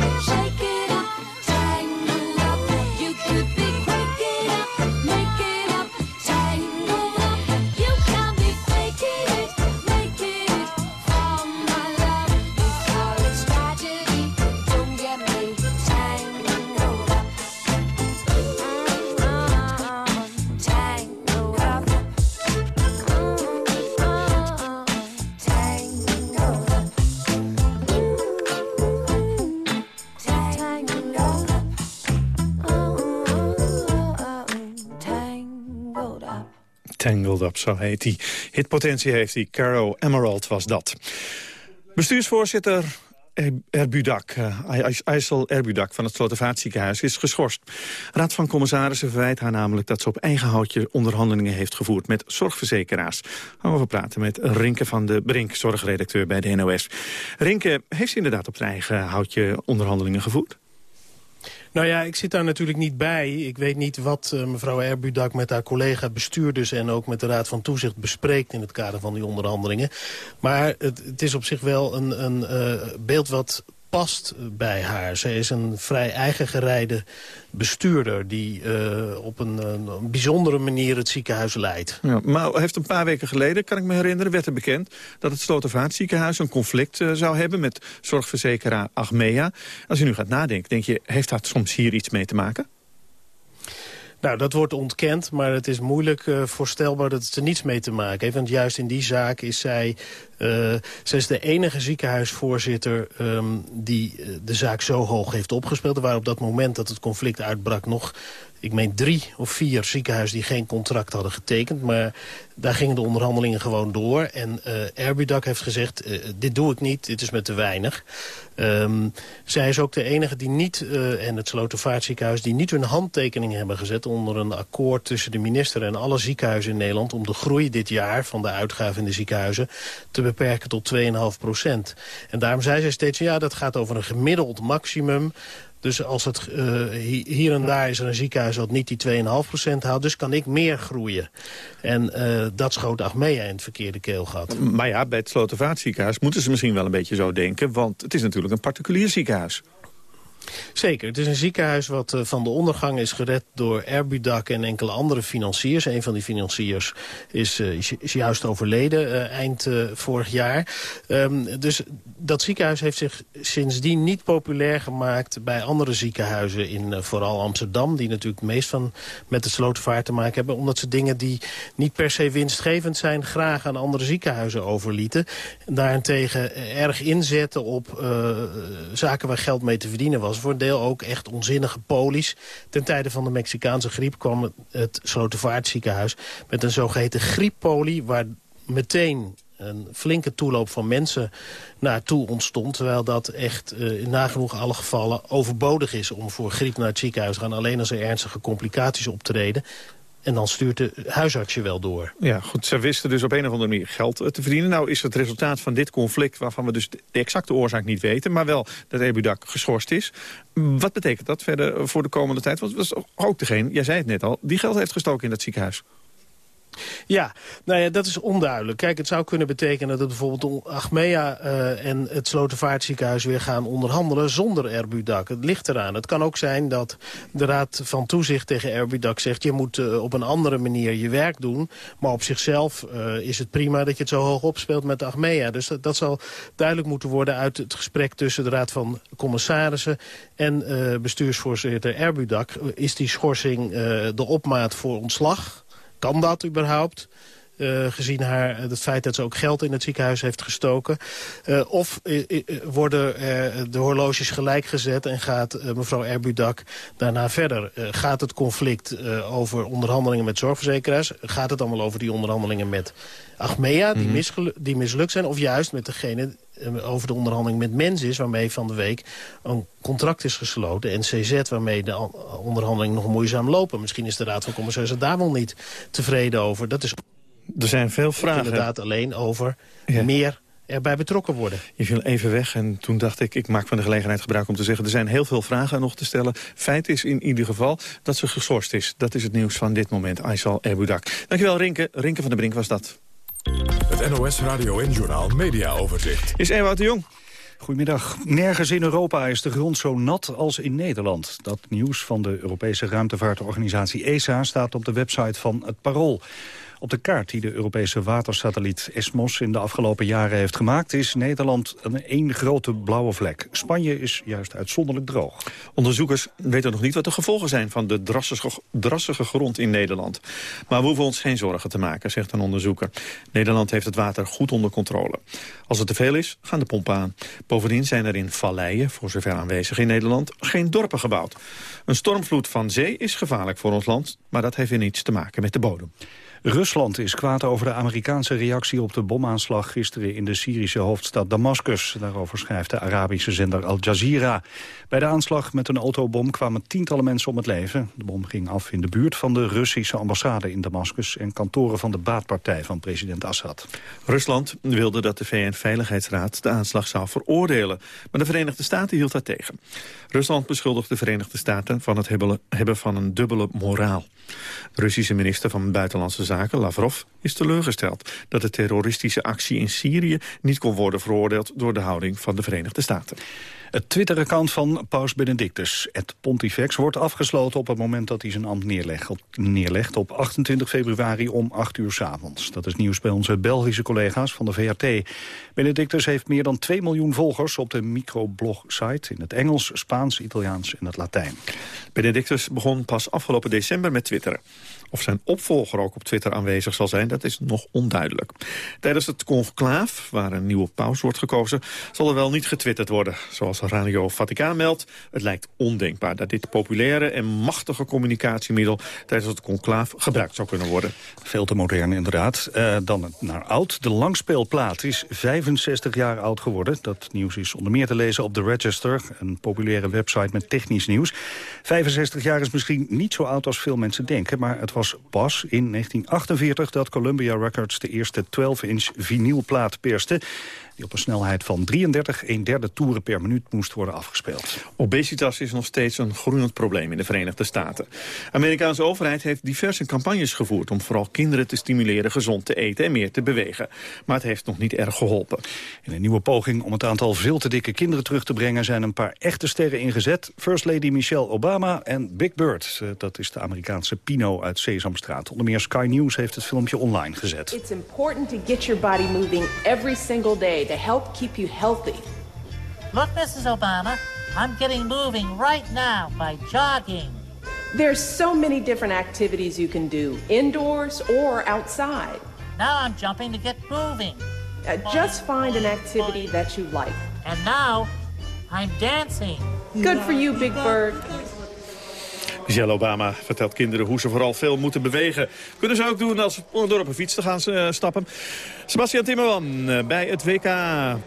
zo heet hij. Hitpotentie heeft hij. Caro Emerald was dat. Bestuursvoorzitter Er- Erbudak, uh, IJssel Erbudak van het Slotervaartziekenhuis is geschorst. Raad van Commissarissen verwijt haar namelijk dat ze op eigen houtje onderhandelingen heeft gevoerd met zorgverzekeraars. Gaan we praten met Rinke van de Brink, zorgredacteur bij de NOS. Rinke, heeft ze inderdaad op zijn eigen houtje onderhandelingen gevoerd? Nou ja, ik zit daar natuurlijk niet bij. Ik weet niet wat eh, mevrouw Erbudak met haar collega bestuurders... en ook met de Raad van Toezicht bespreekt in het kader van die onderhandelingen. Maar het, het is op zich wel een, een eh, beeld wat past bij haar. Zij is een vrij eigengerijde bestuurder... die eh, op een, bijzondere manier het ziekenhuis leidt. Maar heeft een paar weken geleden, kan ik me herinneren, werd er bekend dat het Slotervaartziekenhuis een conflict eh, zou hebben met zorgverzekeraar Achmea. Als je nu gaat nadenken, denk je, heeft dat soms hier iets mee te maken? Nou, dat wordt ontkend, maar het is moeilijk uh, voorstelbaar dat het er niets mee te maken heeft. Want juist in die zaak is zij, uh, zij is de enige ziekenhuisvoorzitter um, die uh, de zaak zo hoog heeft opgespeeld. Er waren op dat moment dat het conflict uitbrak nog ik meen drie of vier ziekenhuizen die geen contract hadden getekend. Maar daar gingen de onderhandelingen gewoon door. En uh, heeft gezegd, uh, dit doe ik niet, dit is me te weinig. Um, zij is ook de enige die niet, uh, en het Slotervaartziekenhuis... die niet hun handtekening hebben gezet onder een akkoord tussen de minister... en alle ziekenhuizen in Nederland... om de groei dit jaar van de uitgaven in de ziekenhuizen... te beperken tot 2,5 procent. En daarom zei zij steeds, ja, dat gaat over een gemiddeld maximum... Dus als het, uh, hier en daar is er een ziekenhuis dat niet die 2,5% haalt. Dus kan ik meer groeien. En uh, dat schoot Achmea in het verkeerde keelgat. Maar ja, bij het Slotervaartziekenhuis moeten ze misschien wel een beetje zo denken. Want het is natuurlijk een particulier ziekenhuis. Zeker. Het is een ziekenhuis wat uh, van de ondergang is gered door Erbudak en enkele andere financiers. Een van die financiers is, uh, is, is juist overleden uh, eind vorig jaar. Um, dus dat ziekenhuis heeft zich sindsdien niet populair gemaakt bij andere ziekenhuizen in vooral Amsterdam. Die natuurlijk het meest van met de slotenvaart te maken hebben. Omdat ze dingen die niet per se winstgevend zijn graag aan andere ziekenhuizen overlieten. Daarentegen erg inzetten op zaken waar geld mee te verdienen was voor een deel ook echt onzinnige polies. Ten tijde van de Mexicaanse griep kwam het Slotervaartziekenhuis met een zogeheten grieppolie... waar meteen een flinke toeloop van mensen naartoe ontstond. Terwijl dat echt uh, in nagenoeg alle gevallen overbodig is om voor griep naar het ziekenhuis te gaan. Alleen als er ernstige complicaties optreden. En dan stuurt de huisarts je wel door. Ja, goed. Ze wisten dus op een of andere manier geld te verdienen. Nou is het resultaat van dit conflict, waarvan we dus de exacte oorzaak niet weten... maar wel dat Ebudak geschorst is. Wat betekent dat verder voor de komende tijd? Want dat was ook degene, jij zei het net al, die geld heeft gestoken in dat ziekenhuis. Ja, nou ja, dat is onduidelijk. Kijk, het zou kunnen betekenen dat bijvoorbeeld Achmea uh, en het Slotervaartziekenhuis weer gaan onderhandelen zonder Erbudak. Het ligt eraan. Het kan ook zijn dat de Raad van Toezicht tegen Erbudak zegt... je moet uh, op een andere manier je werk doen. Maar op zichzelf uh, is het prima dat je het zo hoog opspeelt met Achmea. Dus dat, dat zal duidelijk moeten worden uit het gesprek tussen de Raad van Commissarissen... en bestuursvoorzitter Erbudak. Is die schorsing de opmaat voor ontslag... Kan dat überhaupt? Uh, gezien haar, het feit dat ze ook geld in het ziekenhuis heeft gestoken. Uh, of worden de horloges gelijk gezet en gaat mevrouw Erbudak daarna verder? gaat het conflict over onderhandelingen met zorgverzekeraars? Gaat het allemaal over die onderhandelingen met Achmea, die, -hmm. die mislukt zijn? Of juist met degene over de onderhandeling met Mens is... waarmee van de week een contract is gesloten. NCZ, waarmee de onderhandelingen nog moeizaam lopen. Misschien is de Raad van Commissarissen daar wel niet tevreden over. Dat is er zijn veel vragen. inderdaad alleen over ja. meer erbij betrokken worden. Je viel even weg en toen dacht ik, ik maak van de gelegenheid gebruik om te zeggen... er zijn heel veel vragen nog te stellen. Feit is in ieder geval dat ze geschorst is. Dat is het nieuws van dit moment, Aysal Ebudak. Dankjewel Rinke. Rinke van der Brink was dat. Het NOS Radio en Journal Media Overzicht. Is Ewout de Jong. Goedemiddag. Nergens in Europa is de grond zo nat als in Nederland. Dat nieuws van de Europese ruimtevaartorganisatie ESA staat op de website van het Parool. Op de kaart die de Europese watersatelliet ESMOS in de afgelopen jaren heeft gemaakt... is Nederland een één grote blauwe vlek. Spanje is juist uitzonderlijk droog. Onderzoekers weten nog niet wat de gevolgen zijn van de drassige, grond in Nederland. Maar we hoeven ons geen zorgen te maken, zegt een onderzoeker. Nederland heeft het water goed onder controle. Als het te veel is, gaan de pompen aan. Bovendien zijn er in valleien, voor zover aanwezig in Nederland, geen dorpen gebouwd. Een stormvloed van zee is gevaarlijk voor ons land, maar dat heeft weer niets te maken met de bodem. Rusland is kwaad over de Amerikaanse reactie op de bomaanslag gisteren in de Syrische hoofdstad Damascus. Daarover schrijft de Arabische zender Al Jazeera. Bij de aanslag met een autobom kwamen tientallen mensen om het leven. De bom ging af in de buurt van de Russische ambassade in Damascus en kantoren van de baatpartij van president Assad. Rusland wilde dat de VN-veiligheidsraad de aanslag zou veroordelen. Maar de Verenigde Staten hield dat tegen. Rusland beschuldigt de Verenigde Staten van het hebben van een dubbele moraal. Russische minister van Buitenlandse Lavrov, is teleurgesteld... dat de terroristische actie in Syrië niet kon worden veroordeeld... door de houding van de Verenigde Staten. Het Twitter-account van Paus Benedictus, het Pontifex, wordt afgesloten op het moment dat hij zijn ambt neerlegt op, neerlegt op 28 februari om 8 uur s avonds. Dat is nieuws bij onze Belgische collega's van de VRT. Benedictus heeft meer dan 2 miljoen volgers op de microblog-site in het Engels, Spaans, Italiaans en het Latijn. Benedictus begon pas afgelopen december met twitteren. Of zijn opvolger ook op Twitter aanwezig zal zijn, dat is nog onduidelijk. Tijdens het conclaaf, waar een nieuwe paus wordt gekozen... zal er wel niet getwitterd worden. Zoals Radio Vaticaan meldt, het lijkt ondenkbaar... dat dit populaire en machtige communicatiemiddel... tijdens het conclaaf gebruikt zou kunnen worden. Veel te modern inderdaad. Uh, dan naar oud. De langspeelplaat is 65 jaar oud geworden. Dat nieuws is onder meer te lezen op The Register... een populaire website met technisch nieuws. 65 jaar is misschien niet zo oud als veel mensen denken... maar het was was pas in 1948 dat Columbia Records de eerste 12-inch vinylplaat perste die op een snelheid van 33 een derde toeren per minuut moest worden afgespeeld. Obesitas is nog steeds een groeiend probleem in de Verenigde Staten. De Amerikaanse overheid heeft diverse campagnes gevoerd... om vooral kinderen te stimuleren gezond te eten en meer te bewegen. Maar het heeft nog niet erg geholpen. In een nieuwe poging om het aantal veel te dikke kinderen terug te brengen... zijn een paar echte sterren ingezet. First Lady Michelle Obama en Big Bird. Eh, dat is de Amerikaanse Pino uit Sesamstraat. Onder meer Sky News heeft het filmpje online gezet. It's important to get your body moving every single day to help keep you healthy. Look, Mrs. Obama, I'm getting moving right now by jogging. There's so many different activities you can do, indoors or outside. Now I'm jumping to get moving. Uh, just find an activity that you like. And now I'm dancing. Good for you, Big Bird. Michelle Obama vertelt kinderen hoe ze vooral veel moeten bewegen. Kunnen ze ook doen als door op een fiets te gaan uh, stappen. Sebastian Timmerman uh, bij het WK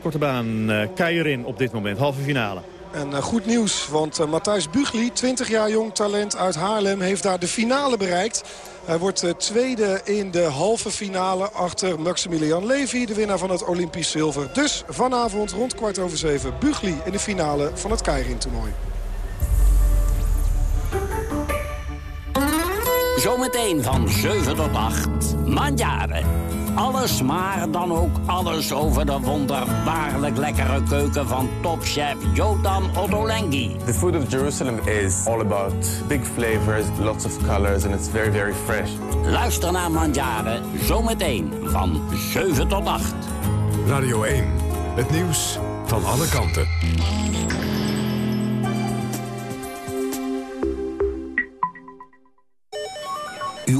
Korte Baan uh, Keirin op dit moment. Halve finale. En goed nieuws, want Matthijs Bugli, 20 jaar jong talent uit Haarlem... heeft daar de finale bereikt. Hij wordt tweede in de halve finale achter Maximilian Levy... de winnaar van het Olympisch zilver. Dus vanavond rond kwart over zeven Bugli in de finale van het Keirin-toernooi. Zometeen van 7 tot 8. Mandjaren. Alles, maar dan ook alles over de wonderbaarlijk lekkere keuken van topchef Jotam Ottolenghi. The food of Jerusalem is all about big flavors, lots of colors and it's very, very fresh. Luister naar Mandjaren, zometeen van 7 tot 8. Radio 1, het nieuws van alle kanten.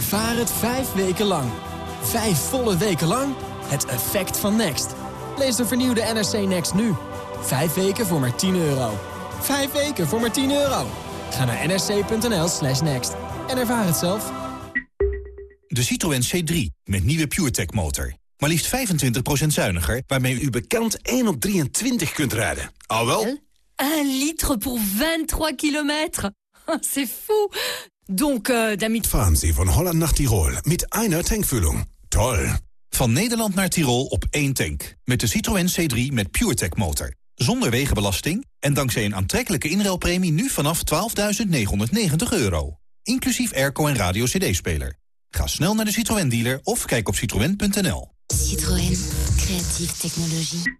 Ervaar het vijf weken lang. Vijf volle weken lang. Het effect van Next. Lees de vernieuwde NRC Next nu. Vijf weken voor maar 10 euro. Vijf weken voor maar 10 euro. Ga naar nrc.nl slash next en ervaar het zelf. De Citroën C3 met nieuwe PureTech motor. Maar liefst 25% zuiniger, waarmee u bekend 1 op 23 kunt rijden. Al wel? 1 litre pour 23 kilometer. C'est fou. Donc, euh, damit... Fahren Sie von Holland nach Tirol mit einer Tankfüllung. Toll. Van Nederland naar Tirol op één tank. Met de Citroën C3 met PureTech motor. Zonder wegenbelasting en dankzij een aantrekkelijke inruilpremie nu vanaf 12.990 euro. Inclusief airco en radio cd-speler. Ga snel naar de Citroën dealer of kijk op citroën.nl. Citroën. Creatieve technologie.